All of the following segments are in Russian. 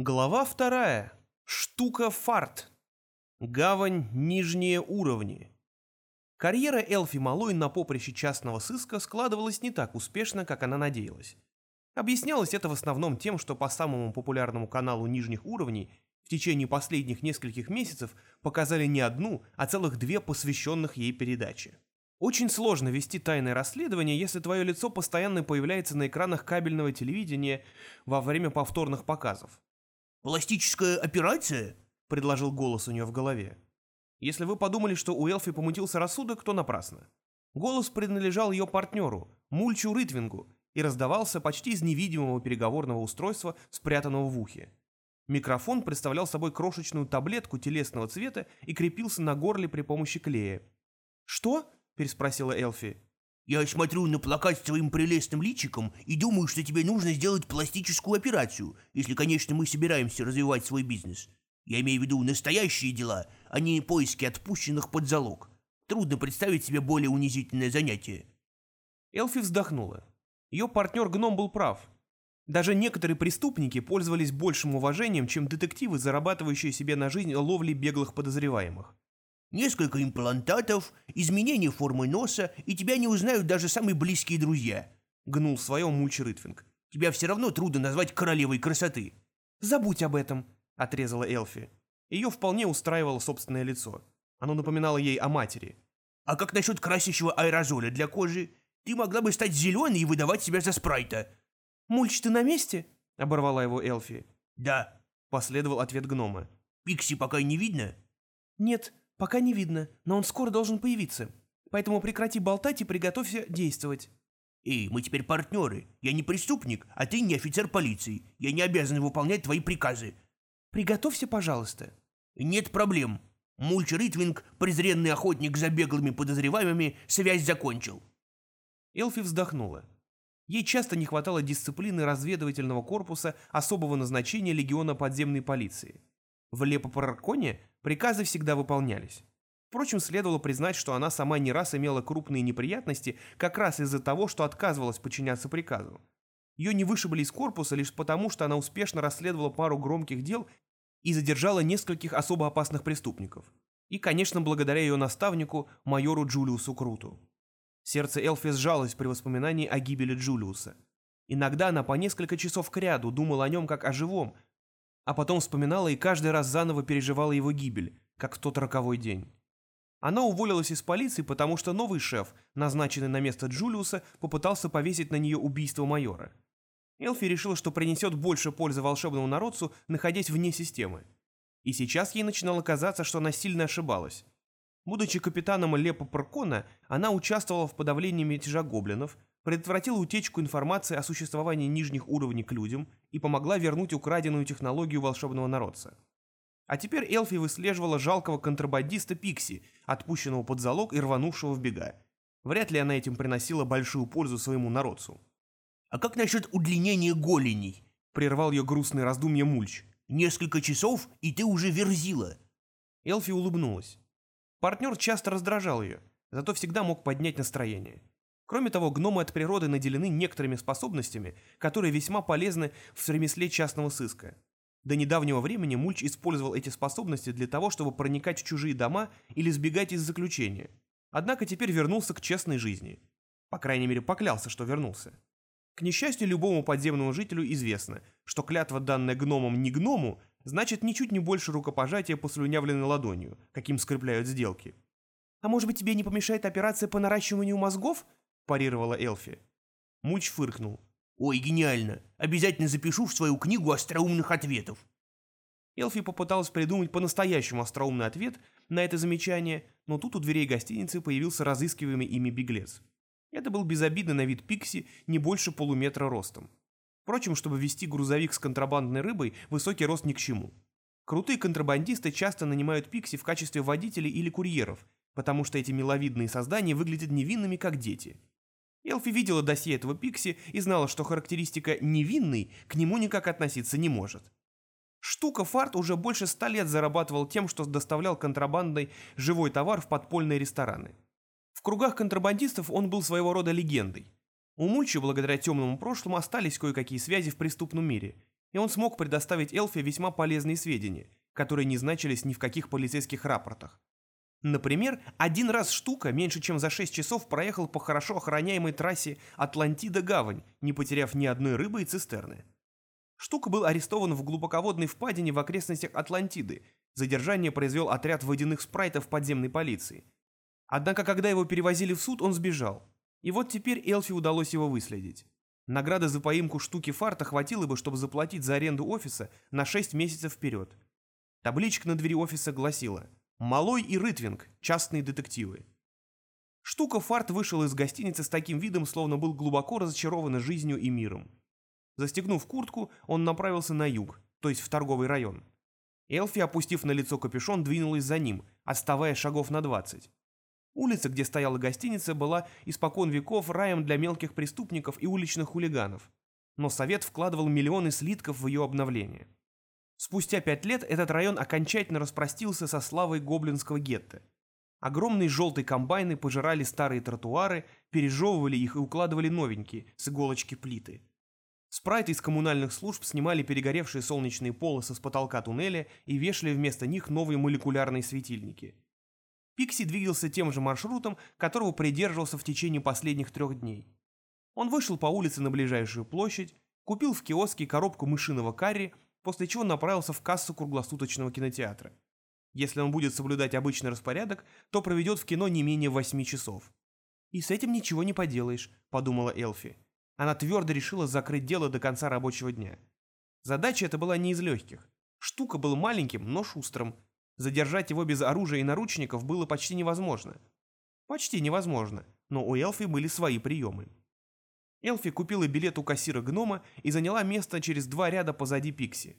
Глава вторая. Штука фарт. Гавань нижние уровни. Карьера Элфи Малой на поприще частного сыска складывалась не так успешно, как она надеялась. Объяснялось это в основном тем, что по самому популярному каналу нижних уровней в течение последних нескольких месяцев показали не одну, а целых две посвященных ей передачи. Очень сложно вести тайное расследование, если твое лицо постоянно появляется на экранах кабельного телевидения во время повторных показов. «Пластическая операция?» — предложил голос у нее в голове. Если вы подумали, что у Элфи помутился рассудок, то напрасно. Голос принадлежал ее партнеру, Мульчу Ритвингу, и раздавался почти из невидимого переговорного устройства, спрятанного в ухе. Микрофон представлял собой крошечную таблетку телесного цвета и крепился на горле при помощи клея. «Что?» – переспросила Элфи. «Я смотрю на плакат с твоим прелестным личиком и думаю, что тебе нужно сделать пластическую операцию, если, конечно, мы собираемся развивать свой бизнес. Я имею в виду настоящие дела, а не поиски отпущенных под залог. Трудно представить себе более унизительное занятие». Элфи вздохнула. Ее партнер-гном был прав. Даже некоторые преступники пользовались большим уважением, чем детективы, зарабатывающие себе на жизнь ловлей беглых подозреваемых. «Несколько имплантатов, изменение формы носа, и тебя не узнают даже самые близкие друзья», — гнул свое Мульч Рытвинг. «Тебя все равно трудно назвать королевой красоты». «Забудь об этом», — отрезала Элфи. Ее вполне устраивало собственное лицо. Оно напоминало ей о матери. «А как насчет красящего аэрозоля для кожи? Ты могла бы стать зеленой и выдавать себя за спрайта». «Мульч, ты на месте?» — оборвала его Элфи. «Да», — последовал ответ гнома. «Пикси пока не видно?» «Нет, пока не видно, но он скоро должен появиться. Поэтому прекрати болтать и приготовься действовать». «Эй, мы теперь партнеры. Я не преступник, а ты не офицер полиции. Я не обязан выполнять твои приказы». «Приготовься, пожалуйста». «Нет проблем. Мульч Ритвинг, презренный охотник за беглыми подозреваемыми, связь закончил». Элфи вздохнула. Ей часто не хватало дисциплины разведывательного корпуса особого назначения легиона подземной полиции. В Лепопарконе приказы всегда выполнялись. Впрочем, следовало признать, что она сама не раз имела крупные неприятности как раз из-за того, что отказывалась подчиняться приказу. Ее не вышибли из корпуса лишь потому, что она успешно расследовала пару громких дел и задержала нескольких особо опасных преступников. И, конечно, благодаря ее наставнику, майору Джулиусу Круту. Сердце Элфи сжалось при воспоминании о гибели Джулиуса. Иногда она по несколько часов кряду думала о нем как о живом, а потом вспоминала и каждый раз заново переживала его гибель, как в тот роковой день. Она уволилась из полиции, потому что новый шеф, назначенный на место Джулиуса, попытался повесить на нее убийство майора. Элфи решила, что принесет больше пользы волшебному народцу, находясь вне системы. И сейчас ей начинало казаться, что она сильно ошибалась. Будучи капитаном Лепо Паркона, она участвовала в подавлении мятежа гоблинов, предотвратила утечку информации о существовании нижних уровней к людям и помогла вернуть украденную технологию волшебного народца. А теперь Элфи выслеживала жалкого контрабандиста Пикси, отпущенного под залог и рванувшего в бега. Вряд ли она этим приносила большую пользу своему народцу. «А как насчет удлинения голеней?» — прервал ее грустное раздумье Мульч. «Несколько часов, и ты уже верзила». Элфи улыбнулась. Партнер часто раздражал ее, зато всегда мог поднять настроение. Кроме того, гномы от природы наделены некоторыми способностями, которые весьма полезны в ремесле частного сыска. До недавнего времени Мульч использовал эти способности для того, чтобы проникать в чужие дома или сбегать из заключения. Однако теперь вернулся к честной жизни. По крайней мере, поклялся, что вернулся. К несчастью, любому подземному жителю известно, что клятва, данная гномом не гному, значит ничуть не больше рукопожатия послюнявленной ладонью, каким скрепляют сделки. «А может быть, тебе не помешает операция по наращиванию мозгов?» – парировала Элфи. Мульч фыркнул. «Ой, гениально! Обязательно запишу в свою книгу остроумных ответов!» Элфи попыталась придумать по-настоящему остроумный ответ на это замечание, но тут у дверей гостиницы появился разыскиваемый ими беглец. Это был безобидный на вид Пикси, не больше полуметра ростом. Впрочем, чтобы вести грузовик с контрабандной рыбой, высокий рост ни к чему. Крутые контрабандисты часто нанимают пикси в качестве водителей или курьеров, потому что эти миловидные создания выглядят невинными, как дети. Элфи видела досье этого пикси и знала, что характеристика «невинный» к нему никак относиться не может. Штука Фарт уже больше ста лет зарабатывал тем, что доставлял контрабандой живой товар в подпольные рестораны. В кругах контрабандистов он был своего рода легендой. У Мульчи, благодаря темному прошлому, остались кое-какие связи в преступном мире, и он смог предоставить Элфи весьма полезные сведения, которые не значились ни в каких полицейских рапортах. Например, один раз штука меньше чем за 6 часов проехал по хорошо охраняемой трассе Атлантида-Гавань, не потеряв ни одной рыбы и цистерны. Штука был арестован в глубоководной впадине в окрестностях Атлантиды. Задержание произвел отряд водяных спрайтов подземной полиции. Однако, когда его перевозили в суд, он сбежал. И вот теперь Элфи удалось его выследить. Награда за поимку штуки фарта хватило бы, чтобы заплатить за аренду офиса на 6 месяцев вперед. Табличка на двери офиса гласила «Малой и Рытвинг. Частные детективы». Штука фарт вышел из гостиницы с таким видом, словно был глубоко разочарован жизнью и миром. Застегнув куртку, он направился на юг, то есть в торговый район. Элфи, опустив на лицо капюшон, двинулась за ним, отставая шагов на двадцать. Улица, где стояла гостиница, была испокон веков раем для мелких преступников и уличных хулиганов, но Совет вкладывал миллионы слитков в ее обновление. Спустя пять лет этот район окончательно распростился со славой гоблинского гетто. Огромные желтые комбайны пожирали старые тротуары, пережевывали их и укладывали новенькие, с иголочки плиты. Спрайты из коммунальных служб снимали перегоревшие солнечные полосы с потолка туннеля и вешали вместо них новые молекулярные светильники. Пикси двигался тем же маршрутом, которого придерживался в течение последних трех дней. Он вышел по улице на ближайшую площадь, купил в киоске коробку мышиного карри, после чего направился в кассу круглосуточного кинотеатра. Если он будет соблюдать обычный распорядок, то проведет в кино не менее восьми часов. «И с этим ничего не поделаешь», — подумала Элфи. Она твердо решила закрыть дело до конца рабочего дня. Задача эта была не из легких. Штука был маленьким, но шустрым. Задержать его без оружия и наручников было почти невозможно. Почти невозможно, но у Элфи были свои приемы. Элфи купила билет у кассира гнома и заняла место через два ряда позади Пикси.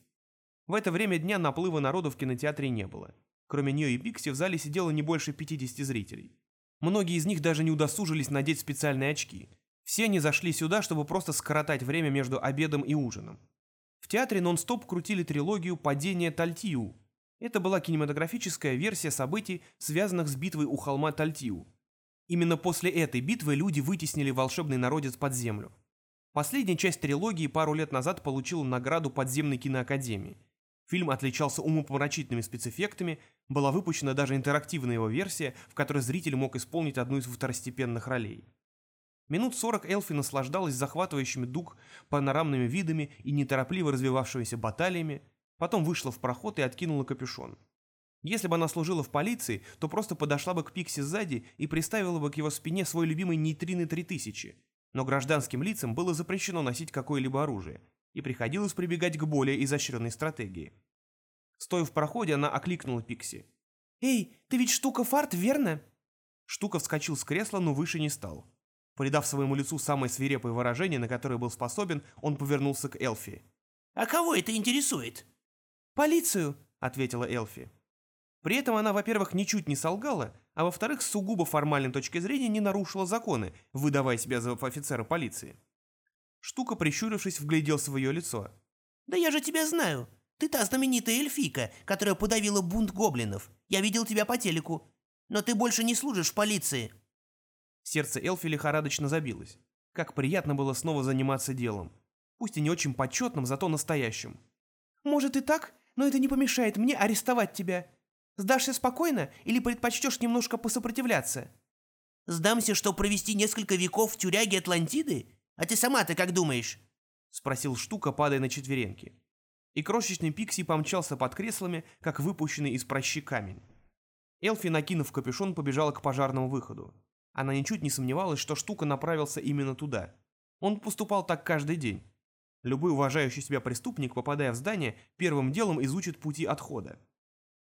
В это время дня наплыва народу в кинотеатре не было. Кроме нее и Пикси в зале сидело не больше 50 зрителей. Многие из них даже не удосужились надеть специальные очки. Все они зашли сюда, чтобы просто скоротать время между обедом и ужином. В театре нон-стоп крутили трилогию «Падение Тальтиу». Это была кинематографическая версия событий, связанных с битвой у холма Тальтиу. Именно после этой битвы люди вытеснили волшебный народец под землю. Последняя часть трилогии пару лет назад получила награду подземной киноакадемии. Фильм отличался умопомрачительными спецэффектами, была выпущена даже интерактивная его версия, в которой зритель мог исполнить одну из второстепенных ролей. Минут сорок Элфи наслаждалась захватывающими дух панорамными видами и неторопливо развивавшимися баталиями, потом вышла в проход и откинула капюшон. Если бы она служила в полиции, то просто подошла бы к Пикси сзади и приставила бы к его спине свой любимый нейтрины 3000, но гражданским лицам было запрещено носить какое-либо оружие, и приходилось прибегать к более изощренной стратегии. Стоя в проходе, она окликнула Пикси. «Эй, ты ведь штука фарт, верно?» Штука вскочил с кресла, но выше не стал. Придав своему лицу самое свирепое выражение, на которое был способен, он повернулся к Элфи. «А кого это интересует?» «Полицию», — ответила Элфи. При этом она, во-первых, ничуть не солгала, а во-вторых, с сугубо формальной точки зрения не нарушила законы, выдавая себя за офицера полиции. Штука, прищурившись, вгляделся в ее лицо. «Да я же тебя знаю. Ты та знаменитая эльфийка, которая подавила бунт гоблинов. Я видел тебя по телеку. Но ты больше не служишь в полиции». Сердце Элфи лихорадочно забилось. Как приятно было снова заниматься делом. Пусть и не очень почетным, зато настоящим. «Может и так, но это не помешает мне арестовать тебя. Сдашься спокойно или предпочтешь немножко посопротивляться?» «Сдамся, что провести несколько веков в тюряге Атлантиды? А ты сама-то как думаешь?» Спросил Штука, падая на четвереньки. И крошечный Пикси помчался под креслами, как выпущенный из прощи камень. Элфи, накинув капюшон, побежала к пожарному выходу. Она ничуть не сомневалась, что штука направился именно туда. Он поступал так каждый день. Любой уважающий себя преступник, попадая в здание, первым делом изучит пути отхода.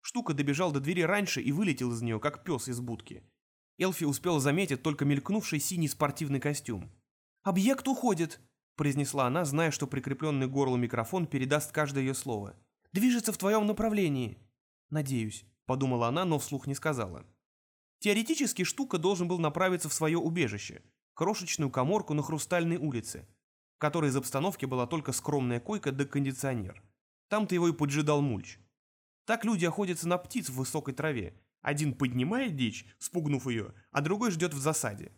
Штука добежал до двери раньше и вылетел из нее, как пес из будки. Элфи успела заметить только мелькнувший синий спортивный костюм. «Объект уходит», — произнесла она, зная, что прикрепленный к горлу микрофон передаст каждое ее слово. «Движется в твоем направлении». «Надеюсь», — подумала она, но вслух не сказала. Теоретически штука должен был направиться в свое убежище, крошечную коморку на Хрустальной улице, в которой из обстановки была только скромная койка да кондиционер. Там-то его и поджидал мульч. Так люди охотятся на птиц в высокой траве. Один поднимает дичь, спугнув ее, а другой ждет в засаде.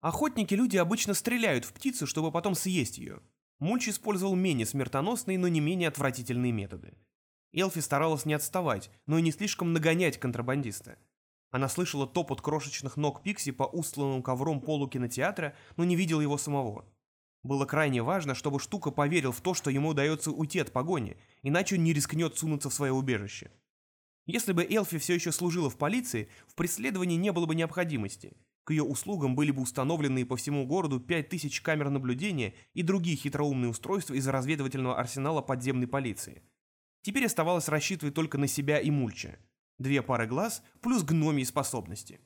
Охотники-люди обычно стреляют в птицу, чтобы потом съесть ее. Мульч использовал менее смертоносные, но не менее отвратительные методы. Элфи старалась не отставать, но и не слишком нагонять контрабандиста. Она слышала топот крошечных ног Пикси по устланному ковром полу кинотеатра, но не видела его самого. Было крайне важно, чтобы Штука поверил в то, что ему удается уйти от погони, иначе он не рискнет сунуться в свое убежище. Если бы Элфи все еще служила в полиции, в преследовании не было бы необходимости. К ее услугам были бы установлены по всему городу 5000 камер наблюдения и другие хитроумные устройства из разведывательного арсенала подземной полиции. Теперь оставалось рассчитывать только на себя и Мульча. Две пары глаз плюс гномии способности.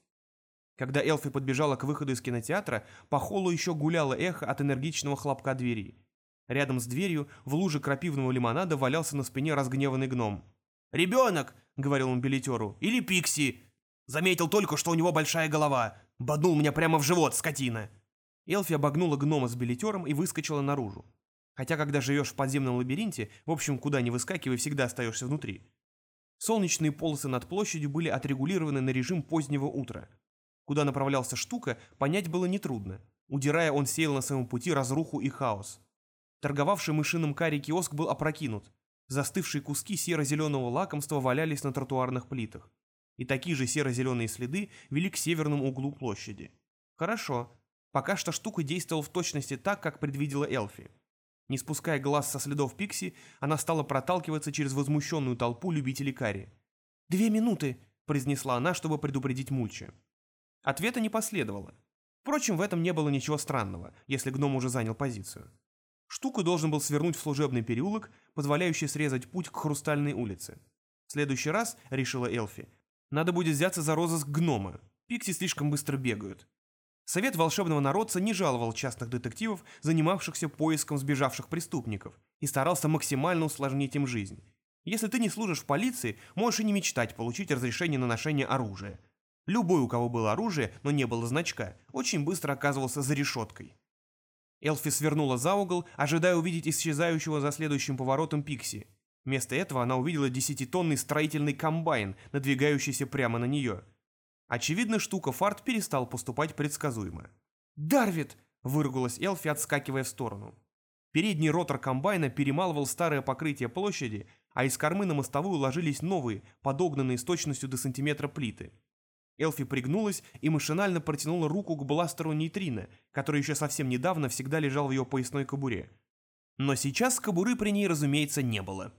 Когда Элфи подбежала к выходу из кинотеатра, по холлу еще гуляло эхо от энергичного хлопка двери. Рядом с дверью в луже крапивного лимонада валялся на спине разгневанный гном. «Ребенок!» — говорил он билетеру. «Или Пикси! Заметил только, что у него большая голова. Боднул меня прямо в живот, скотина!» Элфи обогнула гнома с билетером и выскочила наружу. Хотя, когда живешь в подземном лабиринте, в общем, куда не выскакивай, всегда остаешься внутри. Солнечные полосы над площадью были отрегулированы на режим позднего утра. Куда направлялся штука, понять было нетрудно. Удирая, он сеял на своем пути разруху и хаос. Торговавший мышиным карри киоск был опрокинут. Застывшие куски серо-зеленого лакомства валялись на тротуарных плитах. И такие же серо-зеленые следы вели к северному углу площади. Хорошо. Пока что штука действовала в точности так, как предвидела Элфи. Не спуская глаз со следов Пикси, она стала проталкиваться через возмущенную толпу любителей карри. «Две минуты», — произнесла она, чтобы предупредить Мульча. Ответа не последовало. Впрочем, в этом не было ничего странного, если гном уже занял позицию. Штуку должен был свернуть в служебный переулок, позволяющий срезать путь к Хрустальной улице. В следующий раз, решила Элфи, надо будет взяться за розыск гнома. Пикси слишком быстро бегают. Совет волшебного народца не жаловал частных детективов, занимавшихся поиском сбежавших преступников, и старался максимально усложнить им жизнь. Если ты не служишь в полиции, можешь и не мечтать получить разрешение на ношение оружия. Любой, у кого было оружие, но не было значка, очень быстро оказывался за решеткой. Элфи свернула за угол, ожидая увидеть исчезающего за следующим поворотом Пикси. Вместо этого она увидела десятитонный строительный комбайн, надвигающийся прямо на нее – Очевидно, штука фарт перестал поступать предсказуемо. «Дарвит!» – выругалась Элфи, отскакивая в сторону. Передний ротор комбайна перемалывал старое покрытие площади, а из кормы на мостовую ложились новые, подогнанные с точностью до сантиметра плиты. Элфи пригнулась и машинально протянула руку к бластеру нейтрино, который еще совсем недавно всегда лежал в ее поясной кобуре. Но сейчас кобуры при ней, разумеется, не было.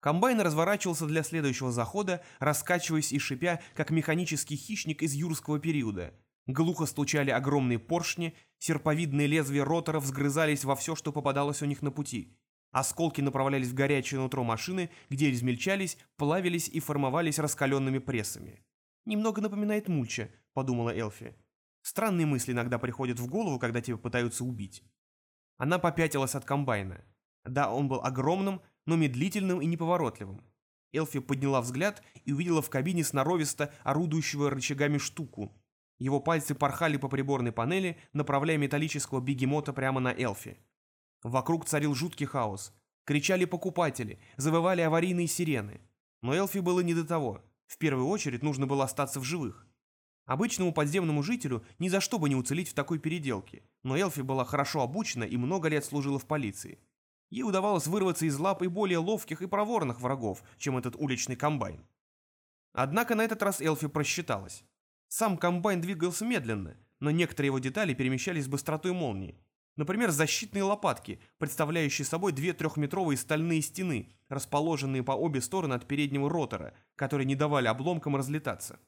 Комбайн разворачивался для следующего захода, раскачиваясь и шипя, как механический хищник из юрского периода. Глухо стучали огромные поршни, серповидные лезвия роторов взгрызались во все, что попадалось у них на пути. Осколки направлялись в горячее нутро машины, где измельчались, плавились и формовались раскаленными прессами. «Немного напоминает мульча», — подумала Элфи. «Странные мысли иногда приходят в голову, когда тебя пытаются убить». Она попятилась от комбайна. Да, он был огромным, но медлительным и неповоротливым. Элфи подняла взгляд и увидела в кабине сноровисто орудующего рычагами штуку. Его пальцы порхали по приборной панели, направляя металлического бегемота прямо на Элфи. Вокруг царил жуткий хаос. Кричали покупатели, завывали аварийные сирены. Но Элфи было не до того. В первую очередь нужно было остаться в живых. Обычному подземному жителю ни за что бы не уцелеть в такой переделке, но Элфи была хорошо обучена и много лет служила в полиции. Ей удавалось вырваться из лап и более ловких и проворных врагов, чем этот уличный комбайн. Однако на этот раз Элфи просчиталась. Сам комбайн двигался медленно, но некоторые его детали перемещались с быстротой молнии. Например, защитные лопатки, представляющие собой две трехметровые стальные стены, расположенные по обе стороны от переднего ротора, которые не давали обломкам разлетаться.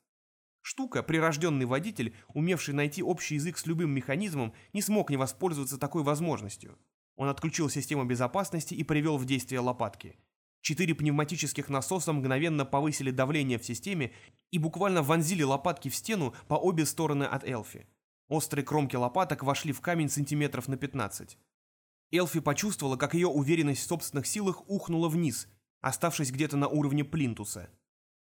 Штука, прирожденный водитель, умевший найти общий язык с любым механизмом, не смог не воспользоваться такой возможностью. Он отключил систему безопасности и привел в действие лопатки. Четыре пневматических насоса мгновенно повысили давление в системе и буквально вонзили лопатки в стену по обе стороны от Элфи. Острые кромки лопаток вошли в камень сантиметров на 15. Элфи почувствовала, как ее уверенность в собственных силах ухнула вниз, оставшись где-то на уровне плинтуса.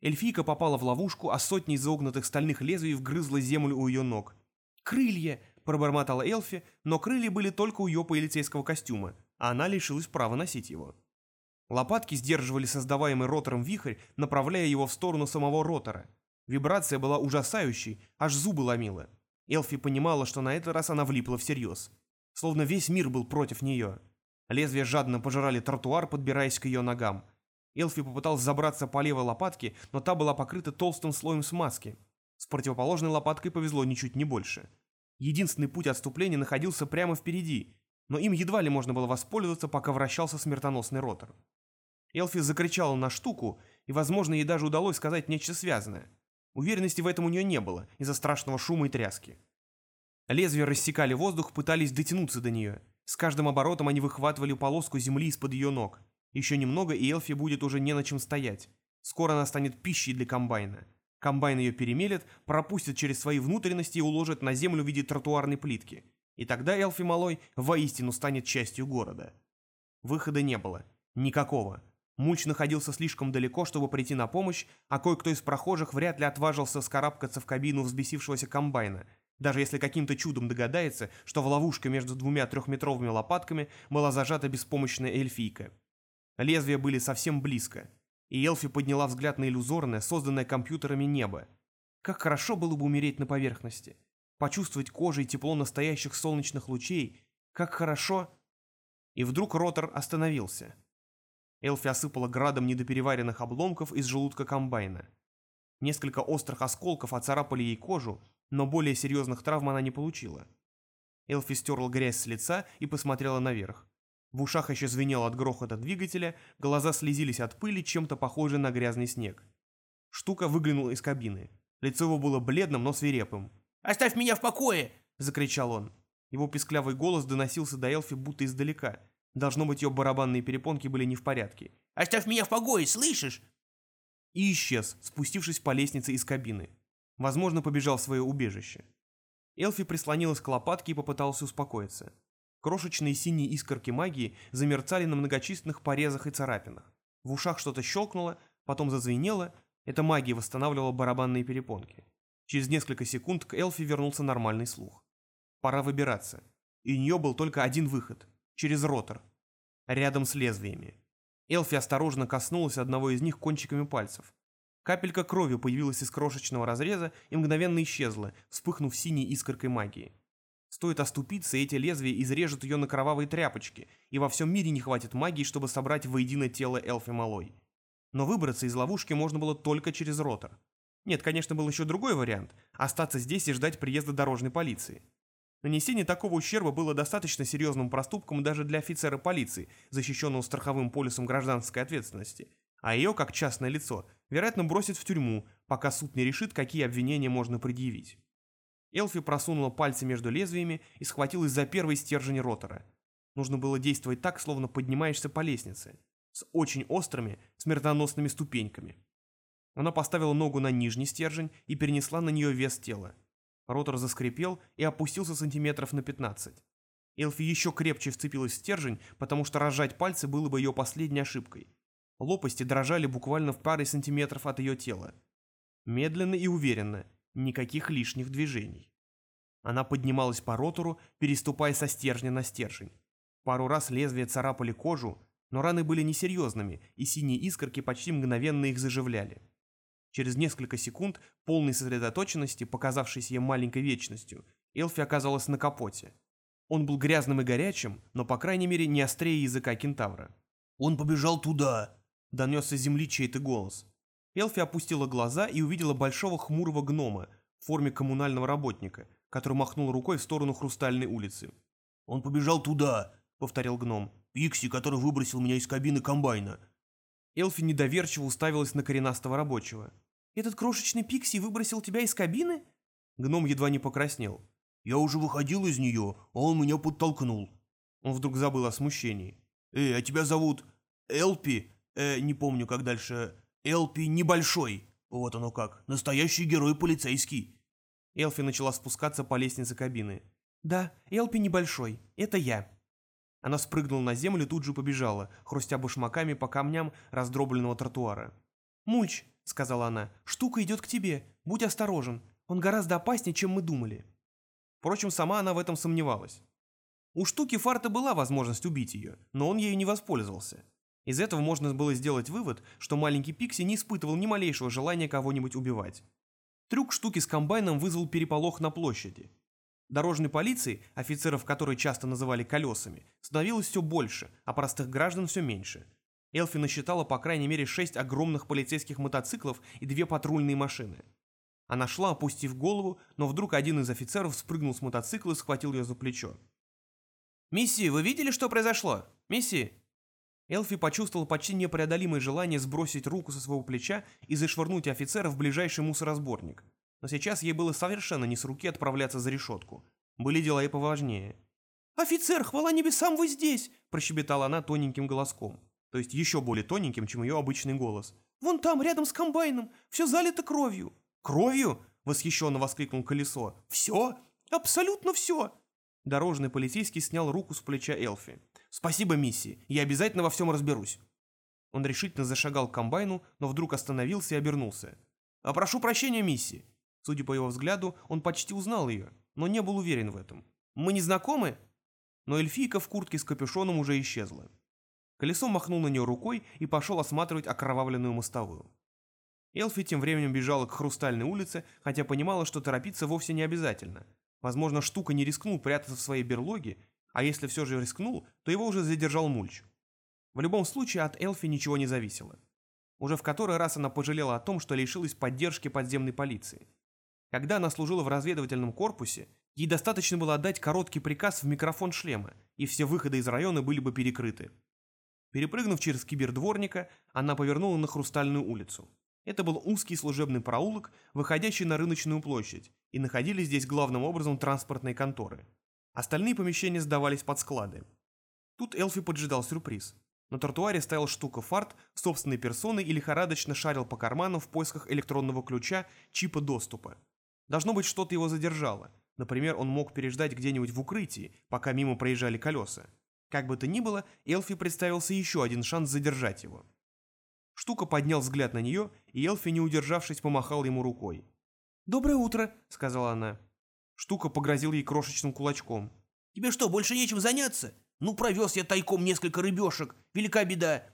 Эльфийка попала в ловушку, а сотни изогнутых стальных лезвий вгрызла землю у ее ног. «Крылья!» пробормотала Элфи, но крылья были только у ее полицейского костюма, а она лишилась права носить его. Лопатки сдерживали создаваемый ротором вихрь, направляя его в сторону самого ротора. Вибрация была ужасающей, аж зубы ломила. Элфи понимала, что на этот раз она влипла всерьез. Словно весь мир был против нее. Лезвия жадно пожирали тротуар, подбираясь к ее ногам. Элфи попытался забраться по левой лопатке, но та была покрыта толстым слоем смазки. С противоположной лопаткой повезло ничуть не больше. Единственный путь отступления находился прямо впереди, но им едва ли можно было воспользоваться, пока вращался смертоносный ротор. Элфи закричала на штуку, и, возможно, ей даже удалось сказать нечто связанное. Уверенности в этом у нее не было, из-за страшного шума и тряски. Лезвия рассекали воздух, пытались дотянуться до нее. С каждым оборотом они выхватывали полоску земли из-под ее ног. Еще немного, и Элфи будет уже не на чем стоять. Скоро она станет пищей для комбайна. Комбайн ее перемелет, пропустит через свои внутренности и уложит на землю в виде тротуарной плитки. И тогда Элфи Малой воистину станет частью города. Выхода не было. Никакого. Мульч находился слишком далеко, чтобы прийти на помощь, а кое-кто из прохожих вряд ли отважился скарабкаться в кабину взбесившегося комбайна, даже если каким-то чудом догадается, что в ловушке между двумя трехметровыми лопатками была зажата беспомощная эльфийка. Лезвия были совсем близко, и Элфи подняла взгляд на иллюзорное, созданное компьютерами небо. Как хорошо было бы умереть на поверхности. Почувствовать кожей тепло настоящих солнечных лучей. Как хорошо... И вдруг ротор остановился. Элфи осыпала градом недопереваренных обломков из желудка комбайна. Несколько острых осколков оцарапали ей кожу, но более серьезных травм она не получила. Элфи стерла грязь с лица и посмотрела наверх. В ушах еще звенело от грохота двигателя, глаза слезились от пыли, чем-то похожей на грязный снег. Штука выглянула из кабины. Лицо его было бледным, но свирепым. «Оставь меня в покое!» — закричал он. Его писклявый голос доносился до Элфи будто издалека. Должно быть, ее барабанные перепонки были не в порядке. «Оставь меня в покое, слышишь?» И исчез, спустившись по лестнице из кабины. Возможно, побежал в свое убежище. Элфи прислонилась к лопатке и попыталась успокоиться. Крошечные синие искорки магии замерцали на многочисленных порезах и царапинах. В ушах что-то щелкнуло, потом зазвенело. Эта магия восстанавливала барабанные перепонки. Через несколько секунд к Элфи вернулся нормальный слух. Пора выбираться. И у нее был только один выход. Через ротор. Рядом с лезвиями. Элфи осторожно коснулась одного из них кончиками пальцев. Капелька крови появилась из крошечного разреза и мгновенно исчезла, вспыхнув синей искоркой магии. Стоит оступиться, эти лезвия изрежут ее на кровавые тряпочки, и во всем мире не хватит магии, чтобы собрать воедино тело Элфи Малой. Но выбраться из ловушки можно было только через ротор. Нет, конечно, был еще другой вариант – остаться здесь и ждать приезда дорожной полиции. Нанесение такого ущерба было достаточно серьезным проступком даже для офицера полиции, защищенного страховым полисом гражданской ответственности, а ее, как частное лицо, вероятно, бросят в тюрьму, пока суд не решит, какие обвинения можно предъявить. Элфи просунула пальцы между лезвиями и схватилась за первый стержень ротора. Нужно было действовать так, словно поднимаешься по лестнице, с очень острыми, смертоносными ступеньками. Она поставила ногу на нижний стержень и перенесла на нее вес тела. Ротор заскрипел и опустился сантиметров на 15. Элфи еще крепче вцепилась в стержень, потому что разжать пальцы было бы ее последней ошибкой. Лопасти дрожали буквально в паре сантиметров от ее тела. Медленно и уверенно, никаких лишних движений. Она поднималась по ротору, переступая со стержня на стержень. Пару раз лезвия царапали кожу, но раны были несерьезными, и синие искорки почти мгновенно их заживляли. Через несколько секунд, полной сосредоточенности, показавшейся ей маленькой вечностью, Элфи оказалась на капоте. Он был грязным и горячим, но, по крайней мере, не острее языка кентавра. «Он побежал туда!» — донесся земли чей-то голос. Элфи опустила глаза и увидела большого хмурого гнома в форме коммунального работника, который махнул рукой в сторону Хрустальной улицы. «Он побежал туда!» — повторил гном. «Пикси, который выбросил меня из кабины комбайна!» Элфи недоверчиво уставилась на коренастого рабочего. «Этот крошечный Пикси выбросил тебя из кабины?» Гном едва не покраснел. «Я уже выходил из нее, а он меня подтолкнул». Он вдруг забыл о смущении. «Эй, а тебя зовут Элпи?» э, не помню, как дальше, Элпи Небольшой. Вот оно как, настоящий герой полицейский. Элфи начала спускаться по лестнице кабины. «Да, Элпи Небольшой, это я». Она спрыгнула на землю и тут же побежала, хрустя башмаками по камням раздробленного тротуара. «Мульч», — сказала она, — «штука идет к тебе, будь осторожен, он гораздо опаснее, чем мы думали». Впрочем, сама она в этом сомневалась. У штуки Фарта была возможность убить ее, но он ею не воспользовался. Из этого можно было сделать вывод, что маленький Пикси не испытывал ни малейшего желания кого-нибудь убивать. Трюк штуки с комбайном вызвал переполох на площади. Дорожной полиции, офицеров которой часто называли колесами, становилось все больше, а простых граждан все меньше. Элфи насчитала по крайней мере шесть огромных полицейских мотоциклов и две патрульные машины. Она шла, опустив голову, но вдруг один из офицеров спрыгнул с мотоцикла и схватил ее за плечо. «Мисси, вы видели, что произошло? Мисси!» Элфи почувствовал почти непреодолимое желание сбросить руку со своего плеча и зашвырнуть офицера в ближайший мусоросборник. Но сейчас ей было совершенно не с руки отправляться за решетку. Были дела и поважнее. «Офицер, хвала небесам, вы здесь!» – прощебетала она тоненьким голоском. То есть еще более тоненьким, чем ее обычный голос. «Вон там, рядом с комбайном, все залито кровью». «Кровью?» – восхищенно воскликнул колесо. «Все? Абсолютно все!» Дорожный полицейский снял руку с плеча Элфи. «Спасибо, мисси, я обязательно во всем разберусь». Он решительно зашагал к комбайну, но вдруг остановился и обернулся. «А прошу прощения, мисси». Судя по его взгляду, он почти узнал ее, но не был уверен в этом. «Мы не знакомы?» Но эльфийка в куртке с капюшоном уже исчезла. Колесо махнул на нее рукой и пошел осматривать окровавленную мостовую. Элфи тем временем бежала к Хрустальной улице, хотя понимала, что торопиться вовсе не обязательно. Возможно, штука не рискнул прятаться в своей берлоге, а если все же рискнул, то его уже задержал мульч. В любом случае от Элфи ничего не зависело. Уже в который раз она пожалела о том, что лишилась поддержки подземной полиции. Когда она служила в разведывательном корпусе, ей достаточно было отдать короткий приказ в микрофон шлема, и все выходы из района были бы перекрыты. Перепрыгнув через кибердворника, она повернула на Хрустальную улицу. Это был узкий служебный проулок, выходящий на рыночную площадь, и находились здесь главным образом транспортные конторы. Остальные помещения сдавались под склады. Тут Элфи поджидал сюрприз. На тротуаре стоял штука фарт собственной персоной и лихорадочно шарил по карманам в поисках электронного ключа чипа доступа. Должно быть, что-то его задержало. Например, он мог переждать где-нибудь в укрытии, пока мимо проезжали колеса. Как бы то ни было, Элфи представился еще один шанс задержать его. Штука поднял взгляд на нее, и Элфи, не удержавшись, помахал ему рукой. «Доброе утро», — сказала она. Штука погрозил ей крошечным кулачком. «Тебе что, больше нечем заняться? Ну, провез я тайком несколько рыбешек. Велика беда».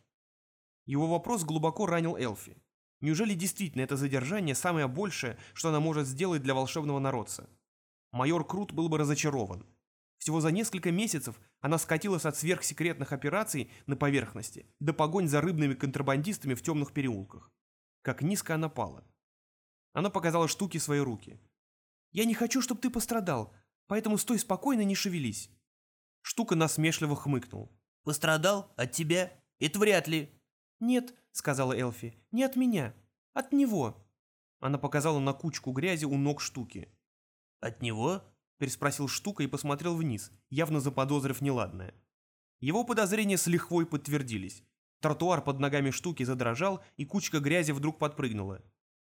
Его вопрос глубоко ранил Элфи. Неужели действительно это задержание самое большее, что она может сделать для волшебного народца? Майор Крут был бы разочарован. Всего за несколько месяцев она скатилась от сверхсекретных операций на поверхности до погонь за рыбными контрабандистами в темных переулках. Как низко она пала. Она показала штуке свои руки. «Я не хочу, чтобы ты пострадал, поэтому стой спокойно, не шевелись». Штука насмешливо хмыкнул. «Пострадал? От тебя? Это вряд ли». «Нет», — сказала Элфи, — «не от меня. От него». Она показала на кучку грязи у ног штуки. «От него?» Переспросил Штука и посмотрел вниз, явно заподозрив неладное. Его подозрения с лихвой подтвердились. Тротуар под ногами Штуки задрожал, и кучка грязи вдруг подпрыгнула.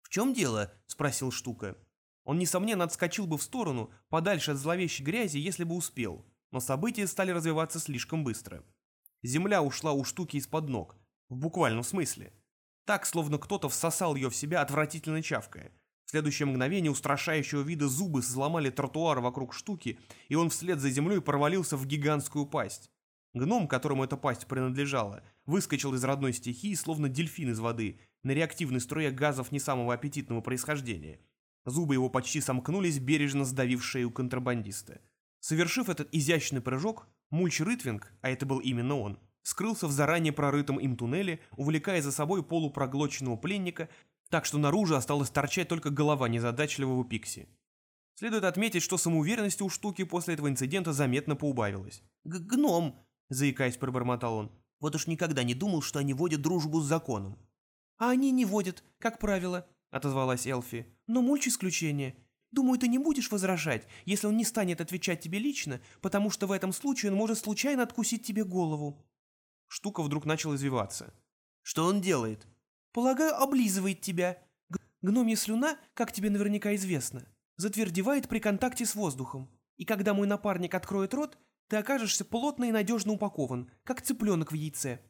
«В чем дело?» – спросил Штука. Он, несомненно, отскочил бы в сторону, подальше от зловещей грязи, если бы успел, но события стали развиваться слишком быстро. Земля ушла у Штуки из-под ног, в буквальном смысле. Так, словно кто-то всосал ее в себя, отвратительно чавкая. В следующее мгновение устрашающего вида зубы взломали тротуар вокруг штуки, и он вслед за землей провалился в гигантскую пасть. Гном, которому эта пасть принадлежала, выскочил из родной стихии, словно дельфин из воды, на реактивной струе газов не самого аппетитного происхождения. Зубы его почти сомкнулись, бережно сдавив шею контрабандиста. Совершив этот изящный прыжок, Мульч Рытвинг, а это был именно он, скрылся в заранее прорытом им туннеле, увлекая за собой полупроглоченного пленника, так что наружу осталась торчать только голова незадачливого Пикси. Следует отметить, что самоуверенность у штуки после этого инцидента заметно поубавилась. «Гном!» — заикаясь, пробормотал он. «Вот уж никогда не думал, что они водят дружбу с законом». «А они не водят, как правило», — отозвалась Элфи. «Но мульч исключение. Думаю, ты не будешь возражать, если он не станет отвечать тебе лично, потому что в этом случае он может случайно откусить тебе голову». Штука вдруг начала извиваться. «Что он делает?» Полагаю, облизывает тебя. Гномья слюна, как тебе наверняка известно, затвердевает при контакте с воздухом. И когда мой напарник откроет рот, ты окажешься плотно и надежно упакован, как цыпленок в яйце».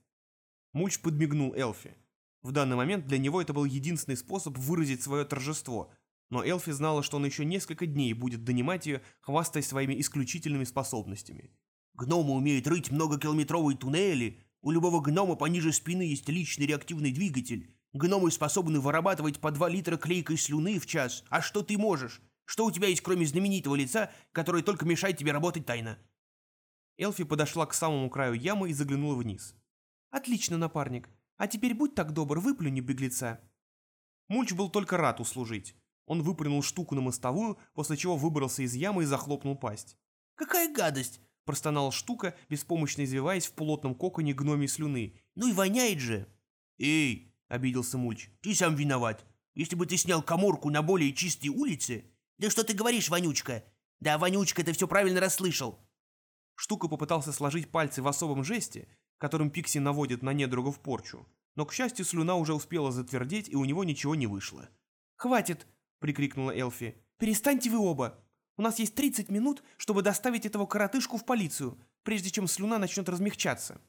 Мульч подмигнул Элфи. В данный момент для него это был единственный способ выразить свое торжество, но Элфи знала, что он еще несколько дней будет донимать ее, хвастаясь своими исключительными способностями. «Гномы умеют рыть многокилометровые туннели, у любого гнома пониже спины есть личный реактивный двигатель. Гномы способны вырабатывать по 2 литра клейкой слюны в час. А что ты можешь? Что у тебя есть, кроме знаменитого лица, которое только мешает тебе работать тайно?» Элфи подошла к самому краю ямы и заглянула вниз. «Отлично, напарник. А теперь будь так добр, выплюни беглеца». Мульч был только рад услужить. Он выплюнул штуку на мостовую, после чего выбрался из ямы и захлопнул пасть. «Какая гадость!» – простонала штука, беспомощно извиваясь в плотном коконе гномей слюны. «Ну и воняет же!» «Эй!» – обиделся Мульч. «Ты сам виноват. Если бы ты снял коморку на более чистой улице...» «Да что ты говоришь, Вонючка?» «Да, Вонючка, ты все правильно расслышал!» Штука попытался сложить пальцы в особом жесте, которым Пикси наводит на недругов порчу, но, к счастью, слюна уже успела затвердеть, и у него ничего не вышло. «Хватит!» — прикрикнула Элфи. «Перестаньте вы оба! У нас есть 30 минут, чтобы доставить этого коротышку в полицию, прежде чем слюна начнет размягчаться».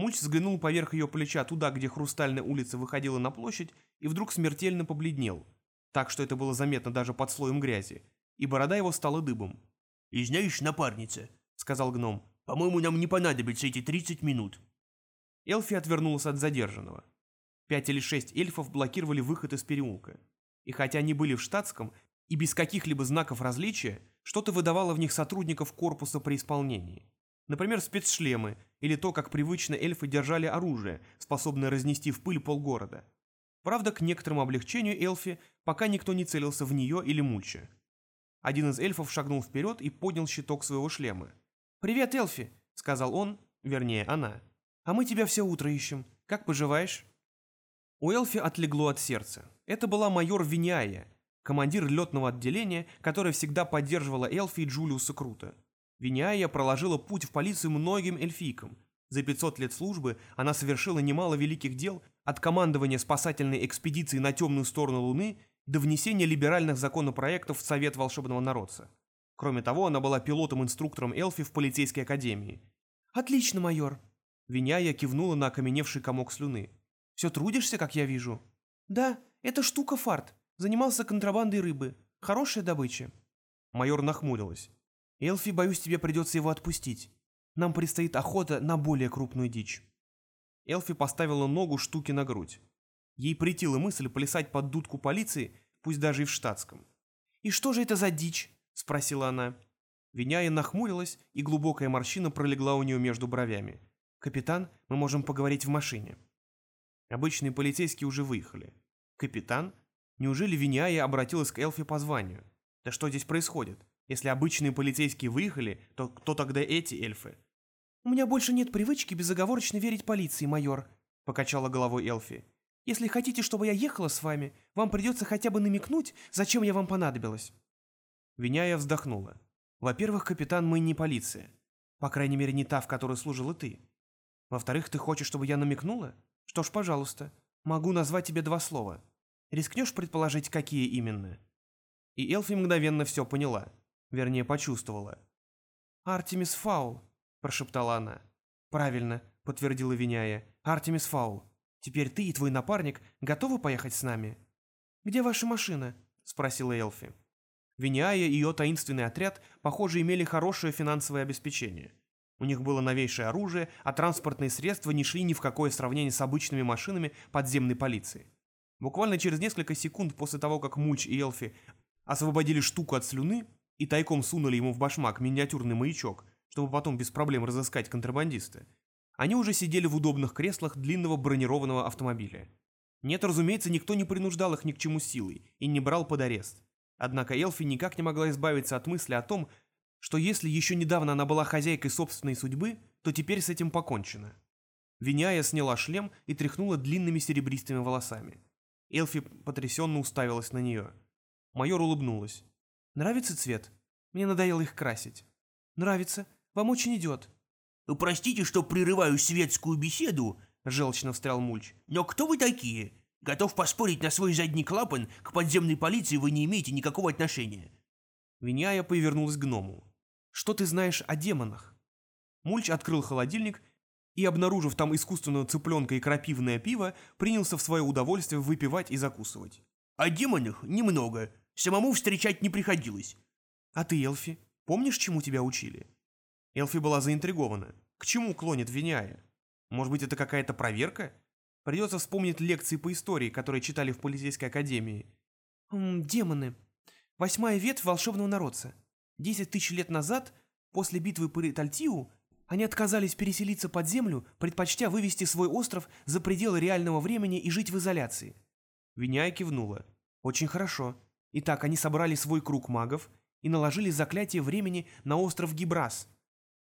Мульч взглянул поверх ее плеча туда, где хрустальная улица выходила на площадь, и вдруг смертельно побледнел, так что это было заметно даже под слоем грязи, и борода его стала дыбом. «И знаешь, напарница, сказал гном. «По-моему, нам не понадобится эти 30 минут». Элфи отвернулась от задержанного. Пять или шесть эльфов блокировали выход из переулка. И хотя они были в штатском и без каких-либо знаков различия, что-то выдавало в них сотрудников корпуса при исполнении. Например, спецшлемы или то, как привычно эльфы держали оружие, способное разнести в пыль полгорода. Правда, к некоторому облегчению Элфи пока никто не целился в нее или Мульча. Один из эльфов шагнул вперед и поднял щиток своего шлема. «Привет, Элфи», — сказал он, вернее, она. «А мы тебя все утро ищем. Как поживаешь?» У Элфи отлегло от сердца. Это была майор Виняя, командир летного отделения, которая всегда поддерживала Элфи и Джулиуса Крута. Виняя проложила путь в полицию многим эльфийкам. За 500 лет службы она совершила немало великих дел, от командования спасательной экспедиции на темную сторону Луны до внесения либеральных законопроектов в Совет волшебного народца. Кроме того, она была пилотом-инструктором Элфи в полицейской академии. «Отлично, майор!» Виняя кивнула на окаменевший комок слюны. «Все трудишься, как я вижу?» «Да, это штука фарт. Занимался контрабандой рыбы. Хорошая добыча». Майор нахмурилась. «Элфи, боюсь, тебе придется его отпустить. Нам предстоит охота на более крупную дичь». Элфи поставила ногу штуки на грудь. Ей претила мысль плясать под дудку полиции, пусть даже и в штатском. «И что же это за дичь?» — спросила она. Виняя нахмурилась, и глубокая морщина пролегла у нее между бровями. «Капитан, мы можем поговорить в машине». Обычные полицейские уже выехали. «Капитан? Неужели Виняя обратилась к Элфи по званию? Да что здесь происходит? Если обычные полицейские выехали, то кто тогда эти эльфы?» «У меня больше нет привычки безоговорочно верить полиции, майор», — покачала головой Элфи. «Если хотите, чтобы я ехала с вами, вам придется хотя бы намекнуть, зачем я вам понадобилась». Виняя вздохнула. «Во-первых, капитан, мы не полиция. По крайней мере, не та, в которой служила ты. Во-вторых, ты хочешь, чтобы я намекнула? Что ж, пожалуйста, могу назвать тебе два слова. Рискнешь предположить, какие именно?» И Элфи мгновенно все поняла. Вернее, почувствовала. «Артемис Фаул», — прошептала она. «Правильно», — подтвердила Виняя. «Артемис Фаул. Теперь ты и твой напарник готовы поехать с нами?» «Где ваша машина?» — спросила Элфи. Виняя и ее таинственный отряд, похоже, имели хорошее финансовое обеспечение. У них было новейшее оружие, а транспортные средства не шли ни в какое сравнение с обычными машинами подземной полиции. Буквально через несколько секунд после того, как Мульч и Элфи освободили штуку от слюны и тайком сунули ему в башмак миниатюрный маячок, чтобы потом без проблем разыскать контрабандиста, они уже сидели в удобных креслах длинного бронированного автомобиля. Нет, разумеется, никто не принуждал их ни к чему силой и не брал под арест. Однако Элфи никак не могла избавиться от мысли о том, что если еще недавно она была хозяйкой собственной судьбы, то теперь с этим покончено. Виняя сняла шлем и тряхнула длинными серебристыми волосами. Элфи потрясенно уставилась на нее. Майор улыбнулась. «Нравится цвет? Мне надоело их красить». «Нравится. Вам очень идет». «Простите, что прерываю светскую беседу», — желчно встрял Мульч. «Но кто вы такие? Готов поспорить на свой задний клапан, к подземной полиции вы не имеете никакого отношения. Виняя повернулась к гному. Что ты знаешь о демонах? Мульч открыл холодильник и, обнаружив там искусственного цыпленка и крапивное пиво, принялся в свое удовольствие выпивать и закусывать. О демонах немного. Самому встречать не приходилось. А ты, Элфи, помнишь, чему тебя учили? Элфи была заинтригована. К чему клонит Виняя? Может быть, это какая-то проверка? Придется вспомнить лекции по истории, которые читали в полицейской академии. «М, «Демоны. Восьмая ветвь волшебного народца. Десять тысяч лет назад, после битвы при Тальтиу, они отказались переселиться под землю, предпочтя вывести свой остров за пределы реального времени и жить в изоляции. Виняя кивнула. Очень хорошо. Итак, они собрали свой круг магов и наложили заклятие времени на остров Гибрас.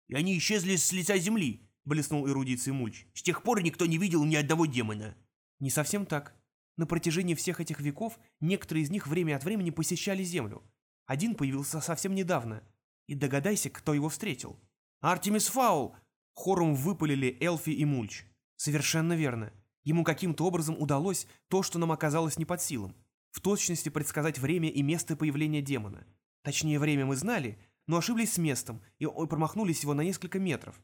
И они исчезли с лица земли, блеснул эрудицией Мульч. С тех пор никто не видел ни одного демона. Не совсем так. На протяжении всех этих веков некоторые из них время от времени посещали Землю. Один появился совсем недавно. И догадайся, кто его встретил. «Артемис Фаул!» Хором выпалили Элфи и Мульч. «Совершенно верно. Ему каким-то образом удалось то, что нам оказалось не под силам. В точности предсказать время и место появления демона. Точнее, время мы знали, но ошиблись с местом и промахнулись его на несколько метров.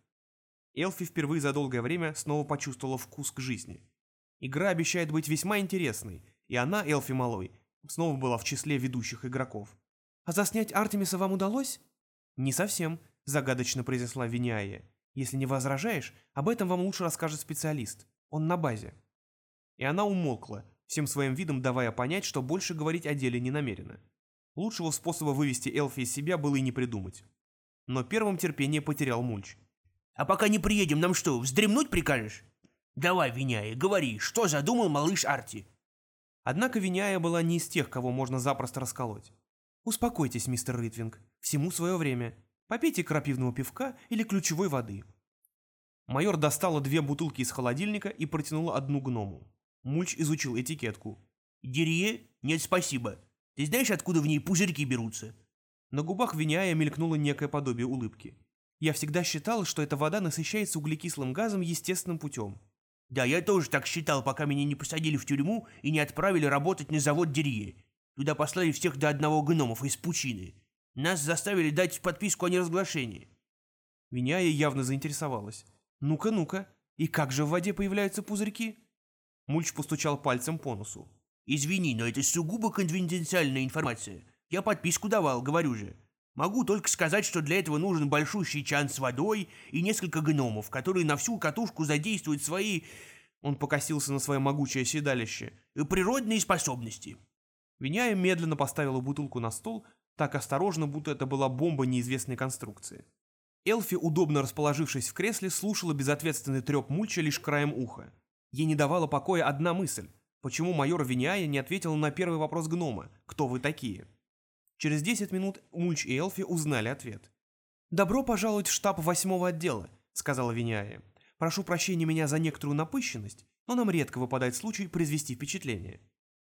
Элфи впервые за долгое время снова почувствовала вкус к жизни. Игра обещает быть весьма интересной, и она, Элфи Малой, снова была в числе ведущих игроков. «А заснять Артемиса вам удалось?» «Не совсем», — загадочно произнесла Виняя. «Если не возражаешь, об этом вам лучше расскажет специалист. Он на базе». И она умолкла, всем своим видом давая понять, что больше говорить о деле не намерена. Лучшего способа вывести Элфи из себя было и не придумать. Но первым терпение потерял Мульч. А пока не приедем, нам что, вздремнуть прикажешь? Давай, Виняя, говори, что задумал малыш Арти? Однако Виняя была не из тех, кого можно запросто расколоть. Успокойтесь, мистер Ритвинг, всему свое время. Попейте крапивного пивка или ключевой воды. Майор достала две бутылки из холодильника и протянула одну гному. Мульч изучил этикетку. «Дерье? Нет, спасибо. Ты знаешь, откуда в ней пузырьки берутся?» На губах Виняя мелькнуло некое подобие улыбки. Я всегда считал, что эта вода насыщается углекислым газом естественным путем. Да, я тоже так считал, пока меня не посадили в тюрьму и не отправили работать на завод Дерье. Туда послали всех до одного гномов из пучины. Нас заставили дать подписку о неразглашении. Виняя явно заинтересовалась. «Ну-ка, ну-ка, и как же в воде появляются пузырьки?» Мульч постучал пальцем по носу. «Извини, но это сугубо конфиденциальная информация. Я подписку давал, говорю же. Могу только сказать, что для этого нужен большущий чан с водой и несколько гномов, которые на всю катушку задействуют свои... Он покосился на свое могучее седалище. Природные способности. Виняя медленно поставила бутылку на стол, так осторожно, будто это была бомба неизвестной конструкции. Элфи, удобно расположившись в кресле, слушала безответственный треп мульча лишь краем уха. Ей не давала покоя одна мысль. Почему майор Виняя не ответил на первый вопрос гнома «Кто вы такие?». Через 10 минут Мульч и Элфи узнали ответ. «Добро пожаловать в штаб восьмого отдела», — сказала Виняя. «Прошу прощения меня за некоторую напыщенность, но нам редко выпадает случай произвести впечатление».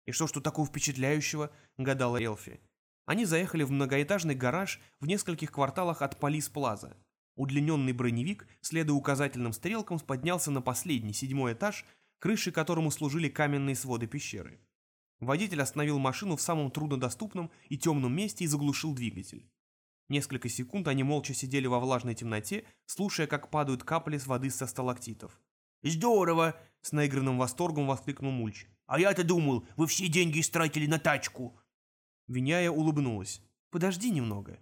«И что ж тут такого впечатляющего?» — гадала Элфи. Они заехали в многоэтажный гараж в нескольких кварталах от Полис Плаза. Удлиненный броневик, следуя указательным стрелкам, поднялся на последний, седьмой этаж, крышей которому служили каменные своды пещеры. Водитель остановил машину в самом труднодоступном и темном месте и заглушил двигатель. Несколько секунд они молча сидели во влажной темноте, слушая, как падают капли с воды со сталактитов. «Здорово!» — с наигранным восторгом воскликнул Мульч. «А я-то думал, вы все деньги истратили на тачку!» Виняя улыбнулась. «Подожди немного».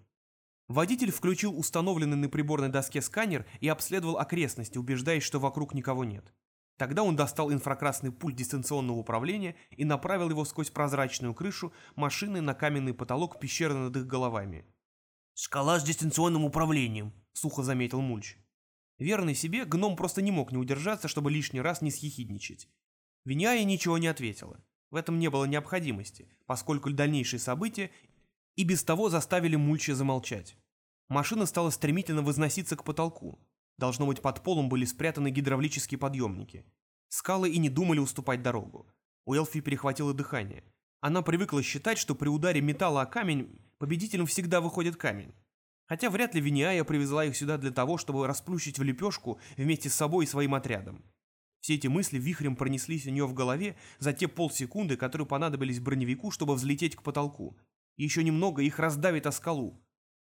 Водитель включил установленный на приборной доске сканер и обследовал окрестности, убеждаясь, что вокруг никого нет. Тогда он достал инфракрасный пульт дистанционного управления и направил его сквозь прозрачную крышу машины на каменный потолок пещеры над их головами. «Скала с дистанционным управлением», — сухо заметил Мульч. Верный себе, гном просто не мог не удержаться, чтобы лишний раз не съехидничать. Виняя ничего не ответила. В этом не было необходимости, поскольку дальнейшие события и без того заставили Мульча замолчать. Машина стала стремительно возноситься к потолку. Должно быть, под полом были спрятаны гидравлические подъемники. Скалы и не думали уступать дорогу. У Элфи перехватило дыхание. Она привыкла считать, что при ударе металла о камень победителем всегда выходит камень. Хотя вряд ли Виниая привезла их сюда для того, чтобы расплющить в лепешку вместе с собой и своим отрядом. Все эти мысли вихрем пронеслись у нее в голове за те полсекунды, которые понадобились броневику, чтобы взлететь к потолку. Еще немного их раздавит о скалу.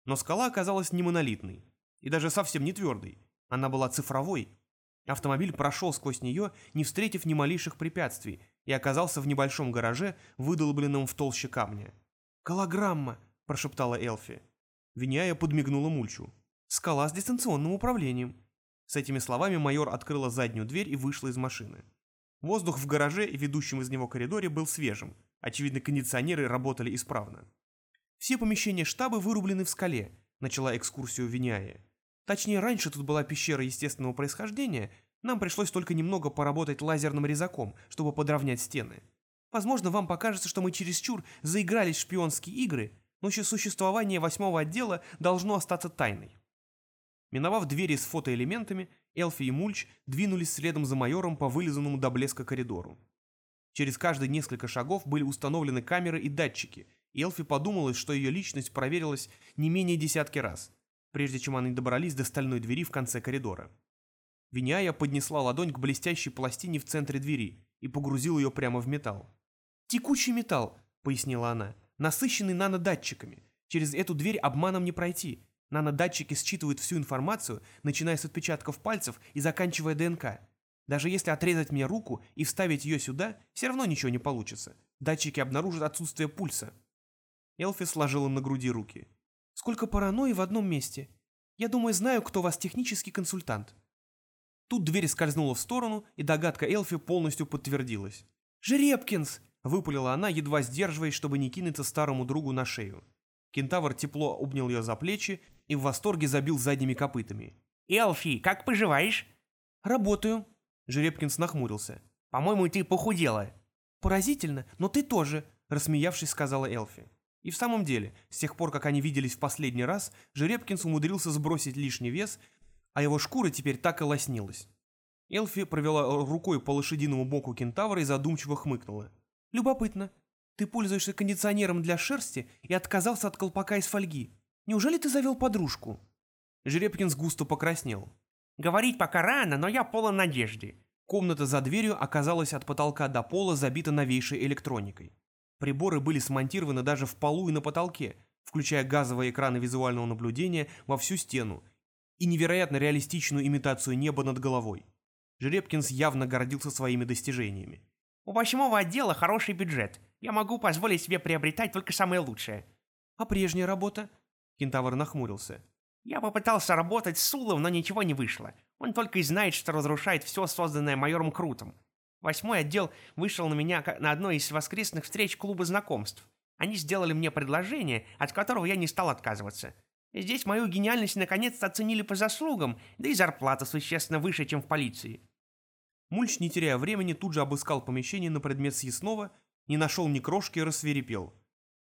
Но скала оказалась не монолитной. И даже совсем не твердой. Она была цифровой. Автомобиль прошел сквозь нее, не встретив ни малейших препятствий, и оказался в небольшом гараже, выдолбленном в толще камня. «Голограмма!» – прошептала Элфи. Виняя подмигнула Мульчу. «Скала с дистанционным управлением». С этими словами майор открыла заднюю дверь и вышла из машины. Воздух в гараже и ведущем из него коридоре был свежим. Очевидно, кондиционеры работали исправно. Все помещения штаба вырублены в скале, начала экскурсию Виняя. Точнее, раньше тут была пещера естественного происхождения, нам пришлось только немного поработать лазерным резаком, чтобы подровнять стены. Возможно, вам покажется, что мы чересчур заигрались в шпионские игры, но еще существование восьмого отдела должно остаться тайной. Миновав двери с фотоэлементами, Элфи и Мульч двинулись следом за майором по вылизанному до блеска коридору. Через каждые несколько шагов были установлены камеры и датчики, и Элфи подумалось, что ее личность проверилась не менее десятки раз, прежде чем они добрались до стальной двери в конце коридора. Виняя поднесла ладонь к блестящей пластине в центре двери и погрузил ее прямо в металл. «Текучий металл», — пояснила она, — «насыщенный нанодатчиками. Через эту дверь обманом не пройти. Нанодатчики считывают всю информацию, начиная с отпечатков пальцев и заканчивая ДНК. Даже если отрезать мне руку и вставить ее сюда, все равно ничего не получится. Датчики обнаружат отсутствие пульса». Элфи сложила на груди руки. «Сколько паранойи в одном месте. Я думаю, знаю, кто вас технический консультант». Тут дверь скользнула в сторону, и догадка Элфи полностью подтвердилась. «Жеребкинс!» — выпалила она, едва сдерживаясь, чтобы не кинуться старому другу на шею. Кентавр тепло обнял ее за плечи и в восторге забил задними копытами. «Элфи, как поживаешь?» «Работаю», — Жеребкинс нахмурился. «По-моему, ты похудела». «Поразительно, но ты тоже», — рассмеявшись, сказала Элфи. И в самом деле, с тех пор, как они виделись в последний раз, Жеребкинс умудрился сбросить лишний вес, а его шкура теперь так и лоснилась. Элфи провела рукой по лошадиному боку кентавра и задумчиво хмыкнула. «Любопытно. Ты пользуешься кондиционером для шерсти и отказался от колпака из фольги. Неужели ты завел подружку?» Жеребкинс густо покраснел. «Говорить пока рано, но я полон надежды». Комната за дверью оказалась от потолка до пола забита новейшей электроникой. Приборы были смонтированы даже в полу и на потолке, включая газовые экраны визуального наблюдения во всю стену и невероятно реалистичную имитацию неба над головой. Жеребкинс явно гордился своими достижениями. «У восьмого отдела хороший бюджет. Я могу позволить себе приобретать только самое лучшее». «А прежняя работа?» Кентавр нахмурился. «Я попытался работать с Сулом, но ничего не вышло. Он только и знает, что разрушает все, созданное майором Крутом. Восьмой отдел вышел на меня на одной из воскресных встреч клуба знакомств. Они сделали мне предложение, от которого я не стал отказываться. Здесь мою гениальность наконец-то оценили по заслугам, да и зарплата существенно выше, чем в полиции. Мульч, не теряя времени, тут же обыскал помещение на предмет съестного, не нашел ни крошки и рассверепел.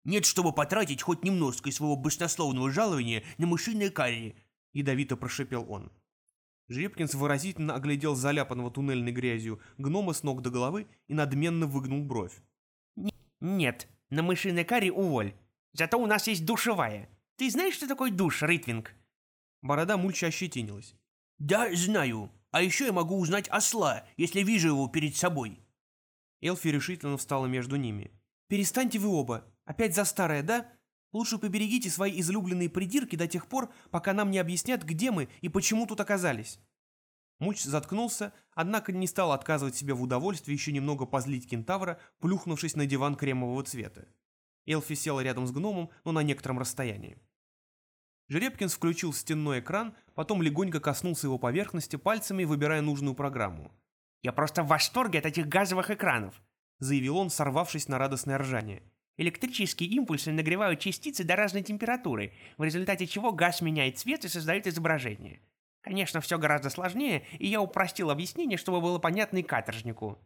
«Нет, чтобы потратить хоть немножко из своего баснословного жалования на мышиное карри», — ядовито прошипел он. Жеребкинс выразительно оглядел заляпанного туннельной грязью гнома с ног до головы и надменно выгнул бровь. «Нет, на мышиной карри уволь. Зато у нас есть душевая. Ты знаешь, что такое душ, Ритвинг?» Борода мульча ощетинилась. «Да, знаю. А еще я могу узнать осла, если вижу его перед собой». Элфи решительно встала между ними. «Перестаньте вы оба. Опять за старое, да? Лучше поберегите свои излюбленные придирки до тех пор, пока нам не объяснят, где мы и почему тут оказались». Мульч заткнулся, однако не стал отказывать себе в удовольствии еще немного позлить кентавра, плюхнувшись на диван кремового цвета. Элфи села рядом с гномом, но на некотором расстоянии. Жеребкинс включил стенной экран, потом легонько коснулся его поверхности пальцами, выбирая нужную программу. «Я просто в восторге от этих газовых экранов», заявил он, сорвавшись на радостное ржание. Электрические импульсы нагревают частицы до разной температуры, в результате чего газ меняет цвет и создает изображение. Конечно, все гораздо сложнее, и я упростил объяснение, чтобы было понятно и каторжнику.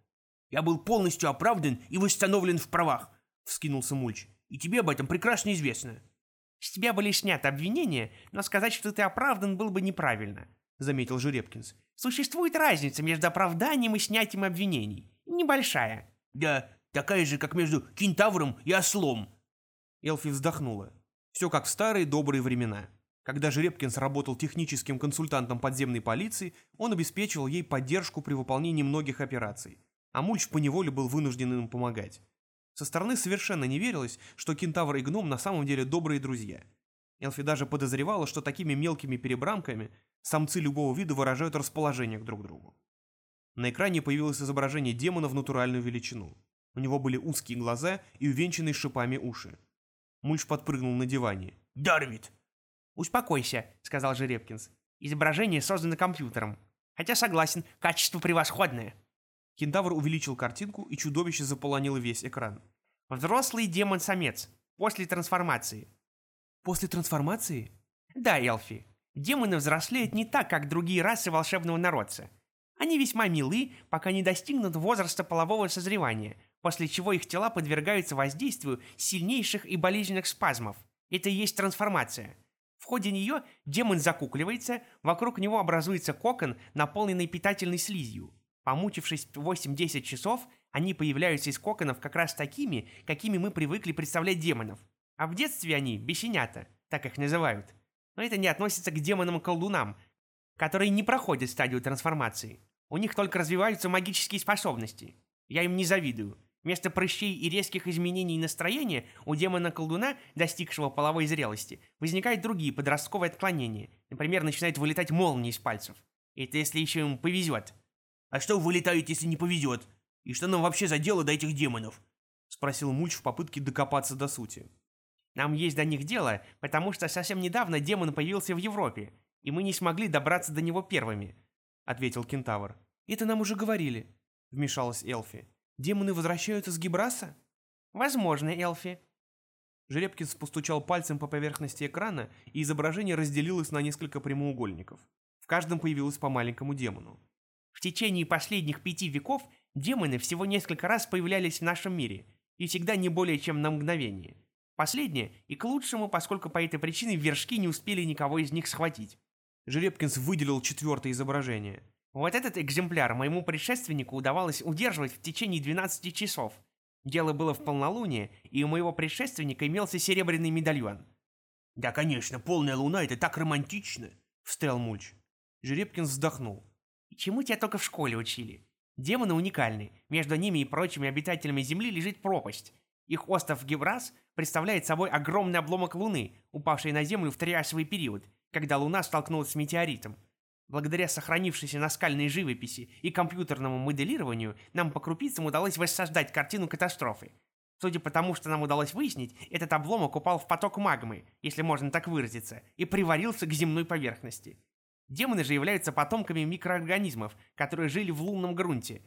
«Я был полностью оправдан и восстановлен в правах», — вскинулся Мульч. «И тебе об этом прекрасно известно». «С тебя были сняты обвинения, но сказать, что ты оправдан, было бы неправильно», — заметил Жеребкинс. «Существует разница между оправданием и снятием обвинений. Небольшая». «Да, такая же, как между кентавром и ослом». Элфи вздохнула. Все как в старые добрые времена. Когда Жеребкинс работал техническим консультантом подземной полиции, он обеспечивал ей поддержку при выполнении многих операций, а Мульч поневоле был вынужден им помогать. Со стороны совершенно не верилось, что кентавр и гном на самом деле добрые друзья. Элфи даже подозревала, что такими мелкими перебрамками самцы любого вида выражают расположение к друг другу. На экране появилось изображение демона в натуральную величину. У него были узкие глаза и увенчанные шипами уши. Мульч подпрыгнул на диване. «Дарвид!» «Успокойся», — сказал Жеребкинс. «Изображение создано компьютером. Хотя согласен, качество превосходное». Кентавр увеличил картинку, и чудовище заполонило весь экран. Взрослый демон-самец. После трансформации. После трансформации? Да, Элфи. Демоны взрослеют не так, как другие расы волшебного народца. Они весьма милы, пока не достигнут возраста полового созревания, после чего их тела подвергаются воздействию сильнейших и болезненных спазмов. Это и есть трансформация. В ходе нее демон закукливается, вокруг него образуется кокон, наполненный питательной слизью. Помучившись 8-10 часов, они появляются из коконов как раз такими, какими мы привыкли представлять демонов. А в детстве они – бесенята, так их называют. Но это не относится к демонам-колдунам, которые не проходят стадию трансформации. У них только развиваются магические способности. Я им не завидую. Вместо прыщей и резких изменений настроения у демона-колдуна, достигшего половой зрелости, возникают другие подростковые отклонения. Например, начинают вылетать молнии из пальцев. Это если еще ему повезет. А что вылетает, если не повезет? И что нам вообще за дело до этих демонов? Спросил Мульч в попытке докопаться до сути. Нам есть до них дело, потому что совсем недавно демон появился в Европе, и мы не смогли добраться до него первыми», — ответил кентавр. «Это нам уже говорили», — вмешалась Элфи. «Демоны возвращаются с Гибраса?» «Возможно, Элфи». Жеребкинс постучал пальцем по поверхности экрана, и изображение разделилось на несколько прямоугольников. В каждом появилось по маленькому демону. В течение последних пяти веков демоны всего несколько раз появлялись в нашем мире, и всегда не более чем на мгновение. Последнее и к лучшему, поскольку по этой причине вершки не успели никого из них схватить. Жеребкинс выделил четвертое изображение. Вот этот экземпляр моему предшественнику удавалось удерживать в течение 12 часов. Дело было в полнолуние, и у моего предшественника имелся серебряный медальон. «Да, конечно, полная луна — это так романтично!» — встрял Мульч. Жеребкинс вздохнул. «Чему тебя только в школе учили? Демоны уникальны. Между ними и прочими обитателями Земли лежит пропасть. Их остров Геврас представляет собой огромный обломок Луны, упавший на Землю в триасовый период, когда Луна столкнулась с метеоритом. Благодаря сохранившейся наскальной живописи и компьютерному моделированию нам по крупицам удалось воссоздать картину катастрофы. Судя по тому, что нам удалось выяснить, этот обломок упал в поток магмы, если можно так выразиться, и приварился к земной поверхности. Демоны же являются потомками микроорганизмов, которые жили в лунном грунте.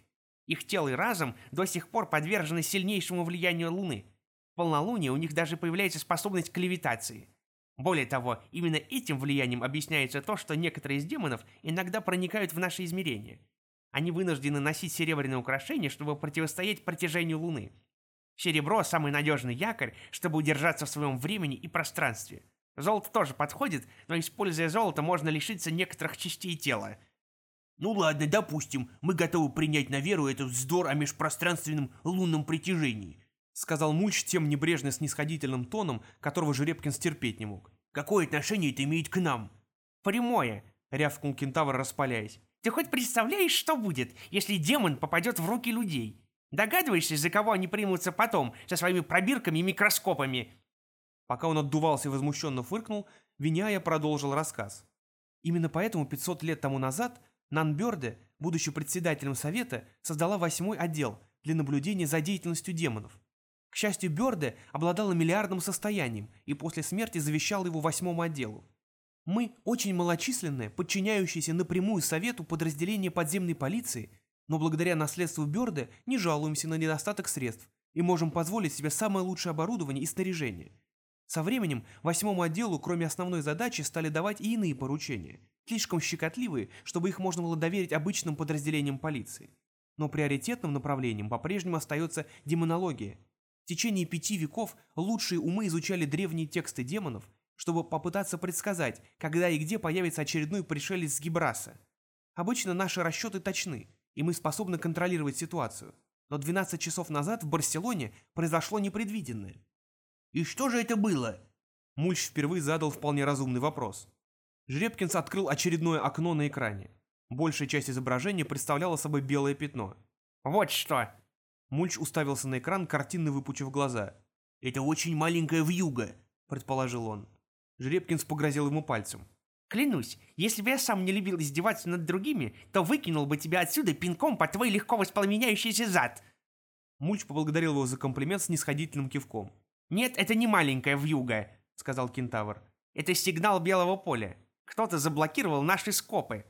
Их тело и разум до сих пор подвержены сильнейшему влиянию Луны. В полнолуние у них даже появляется способность к левитации – более того, именно этим влиянием объясняется то, что некоторые из демонов иногда проникают в наше измерение. Они вынуждены носить серебряные украшения, чтобы противостоять протяжению Луны. Серебро – самый надежный якорь, чтобы удержаться в своем времени и пространстве. Золото тоже подходит, но используя золото, можно лишиться некоторых частей тела. Ну ладно, допустим, мы готовы принять на веру этот вздор о межпространственном лунном притяжении. — сказал Мульч тем небрежно-снисходительным тоном, которого Жеребкин стерпеть не мог. «Какое отношение это имеет к нам?» «Прямое», — рявкнул кентавр, распаляясь. «Ты хоть представляешь, что будет, если демон попадет в руки людей? Догадываешься, за кого они примутся потом, со своими пробирками и микроскопами?» Пока он отдувался и возмущенно фыркнул, Виняя продолжил рассказ. Именно поэтому 500 лет тому назад Нанберде, будучи председателем Совета, создала восьмой отдел для наблюдения за деятельностью демонов. К счастью, Бёрде обладала миллиардным состоянием и после смерти завещал его восьмому отделу. Мы очень малочисленное, подчиняющееся напрямую совету подразделение подземной полиции, но благодаря наследству Бёрде не жалуемся на недостаток средств и можем позволить себе самое лучшее оборудование и снаряжение. Со временем восьмому отделу, кроме основной задачи, стали давать и иные поручения, слишком щекотливые, чтобы их можно было доверить обычным подразделениям полиции. Но приоритетным направлением по-прежнему остается демонология – течение пяти веков лучшие умы изучали древние тексты демонов, чтобы попытаться предсказать, когда и где появится очередной пришелец с Гибраса. Обычно наши расчеты точны, и мы способны контролировать ситуацию. Но 12 часов назад в Барселоне произошло непредвиденное. «И что же это было?» Мульч впервые задал вполне разумный вопрос. Жребкинс открыл очередное окно на экране. Большая часть изображения представляла собой белое пятно. «Вот что!» Мульч уставился на экран, картинно выпучив глаза. «Это очень маленькая вьюга», — предположил он. Жеребкинс погрозил ему пальцем. «Клянусь, если бы я сам не любил издеваться над другими, то выкинул бы тебя отсюда пинком по твой легко воспламеняющийся зад!» Мульч поблагодарил его за комплимент с нисходительным кивком. «Нет, это не маленькая вьюга», — сказал кентавр. «Это сигнал белого поля. Кто-то заблокировал наши скопы».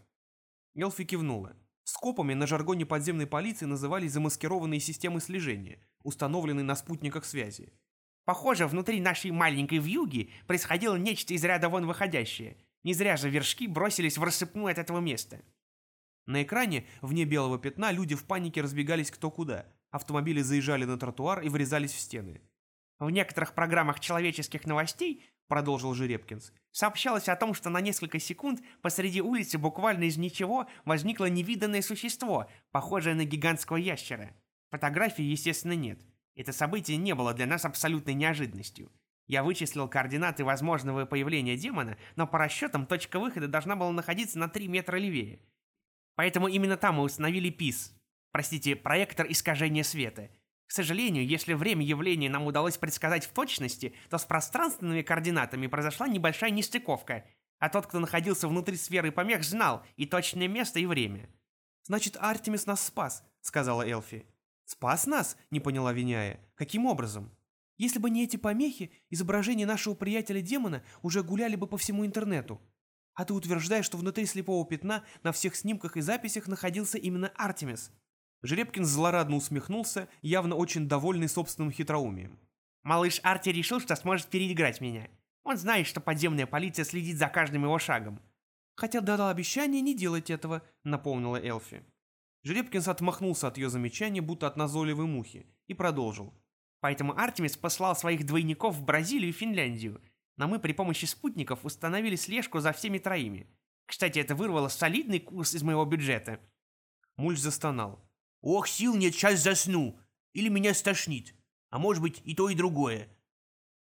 Элфи кивнула. Скопами на жаргоне подземной полиции назывались замаскированные системы слежения, установленные на спутниках связи. Похоже, внутри нашей маленькой вьюги происходило нечто из ряда вон выходящее. Не зря же вершки бросились в рассыпную от этого места. На экране, вне белого пятна, люди в панике разбегались кто куда. Автомобили заезжали на тротуар и врезались в стены. В некоторых программах человеческих новостей, продолжил Жеребкинс, сообщалось о том, что на несколько секунд посреди улицы буквально из ничего возникло невиданное существо, похожее на гигантского ящера. Фотографий, естественно, нет. Это событие не было для нас абсолютной неожиданностью. Я вычислил координаты возможного появления демона, но по расчетам точка выхода должна была находиться на 3 метра левее. Поэтому именно там мы установили ПИС, простите, проектор искажения света. К сожалению, если время явления нам удалось предсказать в точности, то с пространственными координатами произошла небольшая нестыковка, а тот, кто находился внутри сферы помех, знал и точное место, и время. «Значит, Артемис нас спас», — сказала Элфи. «Спас нас?» — не поняла Виняя. «Каким образом?» «Если бы не эти помехи, изображения нашего приятеля-демона уже гуляли бы по всему интернету. А ты утверждаешь, что внутри слепого пятна на всех снимках и записях находился именно Артемис». Жеребкин злорадно усмехнулся, явно очень довольный собственным хитроумием. «Малыш Арти решил, что сможет переиграть меня. Он знает, что подземная полиция следит за каждым его шагом». «Хотя дала обещание не делать этого», — напомнила Элфи. Жеребкинс отмахнулся от ее замечания, будто от назойливой мухи, и продолжил. «Поэтому Артемис послал своих двойников в Бразилию и Финляндию, но мы при помощи спутников установили слежку за всеми троими. Кстати, это вырвало солидный курс из моего бюджета». Мульч застонал. «Ох, сил нет, сейчас засну. Или меня стошнит. А может быть и то, и другое».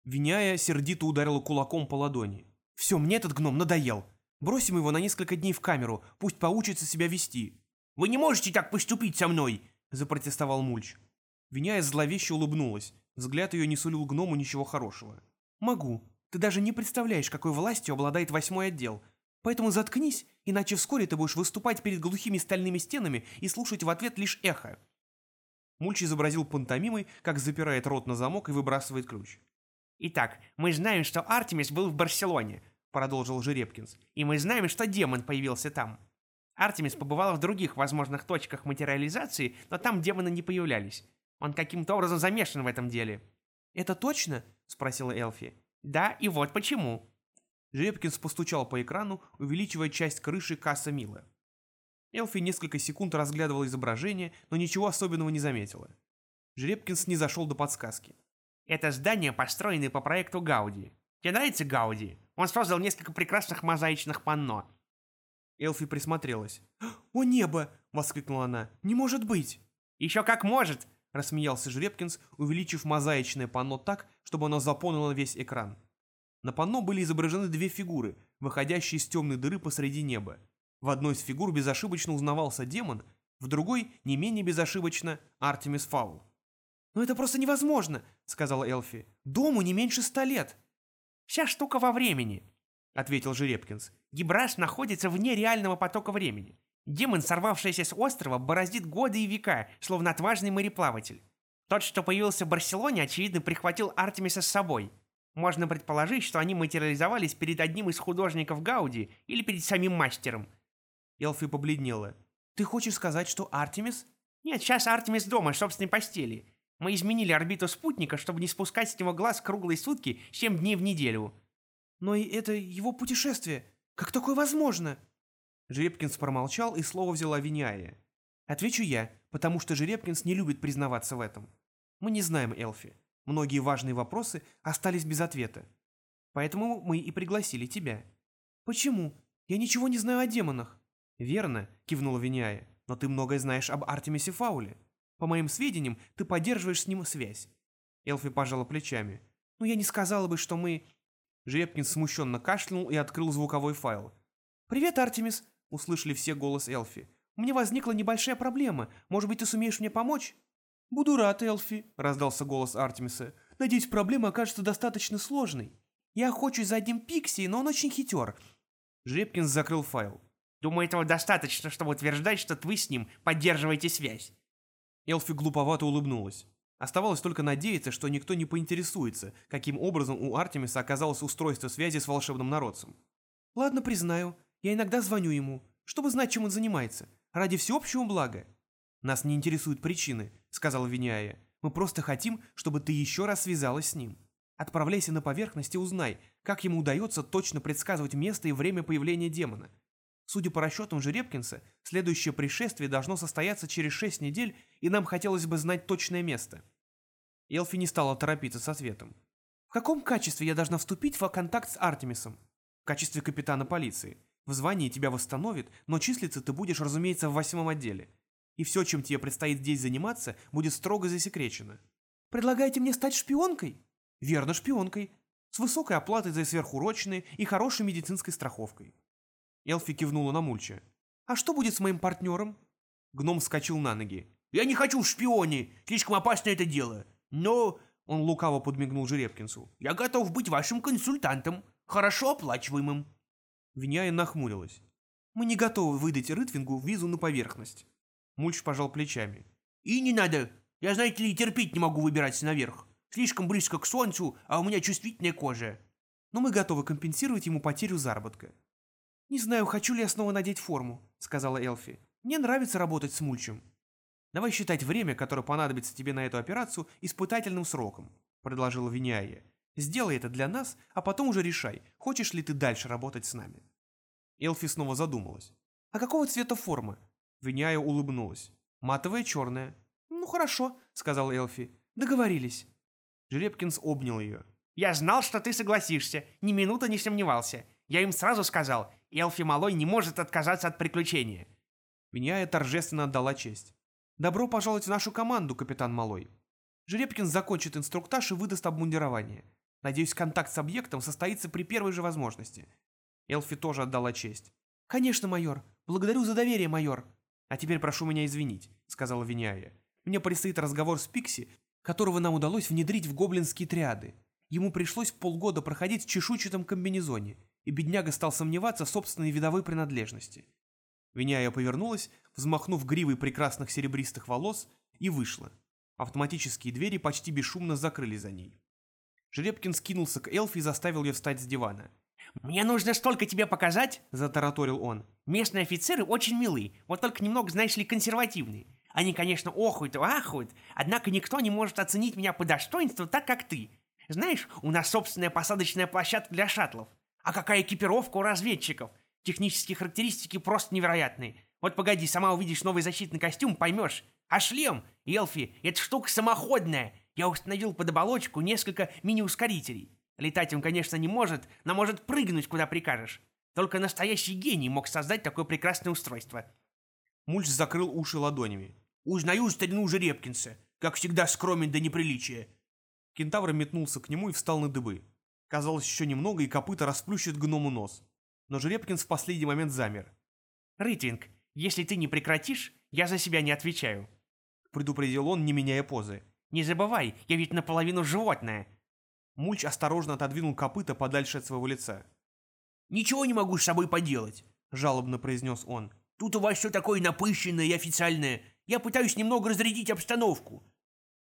Виняя, сердито ударила кулаком по ладони. «Все, мне этот гном надоел. Бросим его на несколько дней в камеру, пусть поучится себя вести». «Вы не можете так поступить со мной!» — запротестовал Мульч. Виняя зловеще улыбнулась. Взгляд ее не сулил гному ничего хорошего. «Могу. Ты даже не представляешь, какой властью обладает восьмой отдел. Поэтому заткнись, иначе вскоре ты будешь выступать перед глухими стальными стенами и слушать в ответ лишь эхо». Мульч изобразил пантомимой, как запирает рот на замок и выбрасывает ключ. «Итак, мы знаем, что Артемис был в Барселоне», — продолжил Жеребкинс. «И мы знаем, что демон появился там. Артемис побывал в других возможных точках материализации, но там демоны не появлялись. Он каким-то образом замешан в этом деле». «Это точно?» — спросила Элфи. «Да, и вот почему». Жеребкинс постучал по экрану, увеличивая часть крыши касса Мила. Элфи несколько секунд разглядывала изображение, но ничего особенного не заметила. Жеребкинс не зашел до подсказки. «Это здание построено по проекту Гауди. Тебе нравится Гауди? Он создал несколько прекрасных мозаичных панно. Элфи присмотрелась. «О небо!» — воскликнула она. «Не может быть!» «Еще как может!» — рассмеялся Жеребкинс, увеличив мозаичное панно так, чтобы оно заполнило весь экран. На панно были изображены две фигуры, выходящие из темной дыры посреди неба. В одной из фигур безошибочно узнавался демон, в другой, не менее безошибочно, Артемис Фаул. «Но это просто невозможно!» — сказала Элфи. «Дому не меньше ста лет!» «Вся штука во времени!» — ответил Жеребкинс. Гибраш находится вне реального потока времени. Демон, сорвавшийся с острова, бороздит годы и века, словно отважный мореплаватель. Тот, что появился в Барселоне, очевидно, прихватил Артемиса с собой. Можно предположить, что они материализовались перед одним из художников Гауди или перед самим мастером. Элфи побледнела. «Ты хочешь сказать, что Артемис?» «Нет, сейчас Артемис дома, в собственной постели. Мы изменили орбиту спутника, чтобы не спускать с него глаз круглые сутки, 7 дней в неделю». «Но и это его путешествие. Как такое возможно?» Жеребкинс промолчал, и слово взяла Виняя. «Отвечу я, потому что Жеребкинс не любит признаваться в этом. Мы не знаем Элфи. Многие важные вопросы остались без ответа. Поэтому мы и пригласили тебя». «Почему? Я ничего не знаю о демонах». «Верно», — кивнула Виняя, «но ты многое знаешь об Артемисе Фауле. По моим сведениям, ты поддерживаешь с ним связь». Элфи пожала плечами. «Ну, я не сказала бы, что мы...» Жеребкин смущенно кашлянул и открыл звуковой файл. «Привет, Артемис!» — услышали все голос Элфи. «У меня возникла небольшая проблема. Может быть, ты сумеешь мне помочь?» «Буду рад, Элфи», — раздался голос Артемиса. «Надеюсь, проблема окажется достаточно сложной. Я охочусь за одним Пикси, но он очень хитер». Жеребкин закрыл файл. «Думаю, этого достаточно, чтобы утверждать, что вы с ним поддерживаете связь». Элфи глуповато улыбнулась. Оставалось только надеяться, что никто не поинтересуется, каким образом у Артемиса оказалось устройство связи с волшебным народцем. «Ладно, признаю. Я иногда звоню ему, чтобы знать, чем он занимается. Ради всеобщего блага». «Нас не интересуют причины», — сказала Виняя. «Мы просто хотим, чтобы ты еще раз связалась с ним». Отправляйся на поверхность и узнай, как ему удается точно предсказывать место и время появления демона. Судя по расчетам Жеребкинса, следующее пришествие должно состояться через шесть недель, и нам хотелось бы знать точное место. Элфи не стала торопиться с ответом. В каком качестве я должна вступить в контакт с Артемисом? В качестве капитана полиции. В звании тебя восстановит, но числиться ты будешь, разумеется, в восьмом отделе. И все, чем тебе предстоит здесь заниматься, будет строго засекречено. Предлагаете мне стать шпионкой? Верно, шпионкой. С высокой оплатой за сверхурочные и хорошей медицинской страховкой. Элфи кивнула на Мульча. «А что будет с моим партнером?» Гном вскочил на ноги. «Я не хочу в шпионе! Слишком опасно это дело! Но...» Он лукаво подмигнул Жеребкинсу. «Я готов быть вашим консультантом, хорошо оплачиваемым!» Виняя нахмурилась. «Мы не готовы выдать Рытвингу визу на поверхность». Мульч пожал плечами. «И не надо! Я, знаете ли, терпеть не могу выбираться наверх. Слишком близко к солнцу, а у меня чувствительная кожа. Но мы готовы компенсировать ему потерю заработка. «Не знаю, хочу ли я снова надеть форму», — сказала Элфи. «Мне нравится работать с мульчем». «Давай считать время, которое понадобится тебе на эту операцию, испытательным сроком», — предложила Виняя. «Сделай это для нас, а потом уже решай, хочешь ли ты дальше работать с нами». Элфи снова задумалась. «А какого цвета форма?» Виняя улыбнулась. «Матовая черная». «Ну хорошо», — сказал Элфи. «Договорились». Жеребкинс обнял ее. «Я знал, что ты согласишься. Ни минуты не сомневался. Я им сразу сказал, Элфи Малой не может отказаться от приключения». Виняя торжественно отдала честь. «Добро пожаловать в нашу команду, капитан Малой. Жеребкинс закончит инструктаж и выдаст обмундирование. Надеюсь, контакт с объектом состоится при первой же возможности». Элфи тоже отдала честь. «Конечно, майор. Благодарю за доверие, майор. А теперь прошу меня извинить», — сказала Виняя. «Мне предстоит разговор с Пикси, которого нам удалось внедрить в гоблинские триады. Ему пришлось полгода проходить в чешуйчатом комбинезоне, и бедняга стал сомневаться в собственной видовой принадлежности. Виняя повернулась, взмахнув гривой прекрасных серебристых волос, и вышла. Автоматические двери почти бесшумно закрылись за ней. Жеребкин скинулся к Элфи и заставил ее встать с дивана. «Мне нужно столько тебе показать!» – затараторил он. «Местные офицеры очень милы, вот только немного, знаешь ли, консервативные. Они, конечно, охуют и ахуют, однако никто не может оценить меня по достоинству так, как ты. Знаешь, у нас собственная посадочная площадка для шаттлов. А какая экипировка у разведчиков? Технические характеристики просто невероятные. Вот погоди, сама увидишь новый защитный костюм, поймешь. А шлем, Элфи, эта штука самоходная. Я установил под оболочку несколько мини-ускорителей. Летать он, конечно, не может, но может прыгнуть, куда прикажешь. Только настоящий гений мог создать такое прекрасное устройство. Мульч закрыл уши ладонями. «Узнаю старину Жеребкинса. Как всегда скромен до неприличия». Кентавр метнулся к нему и встал на дыбы. Казалось, еще немного, и копыта расплющит гному нос. Но Жеребкинс в последний момент замер. «Рытинг, если ты не прекратишь, я за себя не отвечаю», — предупредил он, не меняя позы. «Не забывай, я ведь наполовину животное». Мульч осторожно отодвинул копыта подальше от своего лица. «Ничего не могу с собой поделать», — жалобно произнес он. «Тут у вас все такое напыщенное и официальное. Я пытаюсь немного разрядить обстановку».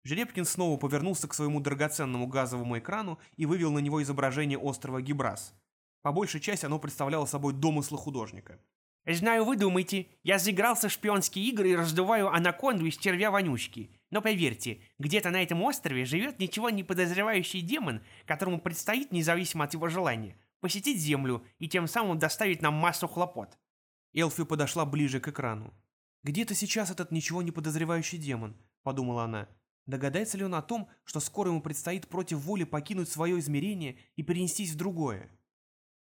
Жеребкин снова повернулся к своему драгоценному газовому экрану и вывел на него изображение острова Гибрас. По большей части оно представляло собой домыслы художника. «Знаю, вы думаете, я заигрался в шпионские игры и раздуваю анаконду из червя вонючки. Но поверьте, где-то на этом острове живет ничего не подозревающий демон, которому предстоит, независимо от его желания, посетить Землю и тем самым доставить нам массу хлопот». Элфи подошла ближе к экрану. «Где-то сейчас этот ничего не подозревающий демон», — подумала она. Догадается ли он о том, что скоро ему предстоит против воли покинуть свое измерение и перенестись в другое?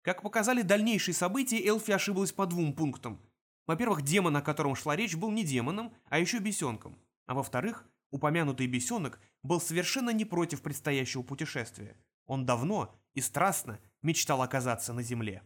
Как показали дальнейшие события, Элфи ошиблась по двум пунктам. Во-первых, демон, о котором шла речь, был не демоном, а еще бесенком. А во-вторых, упомянутый бесенок был совершенно не против предстоящего путешествия. Он давно и страстно мечтал оказаться на земле.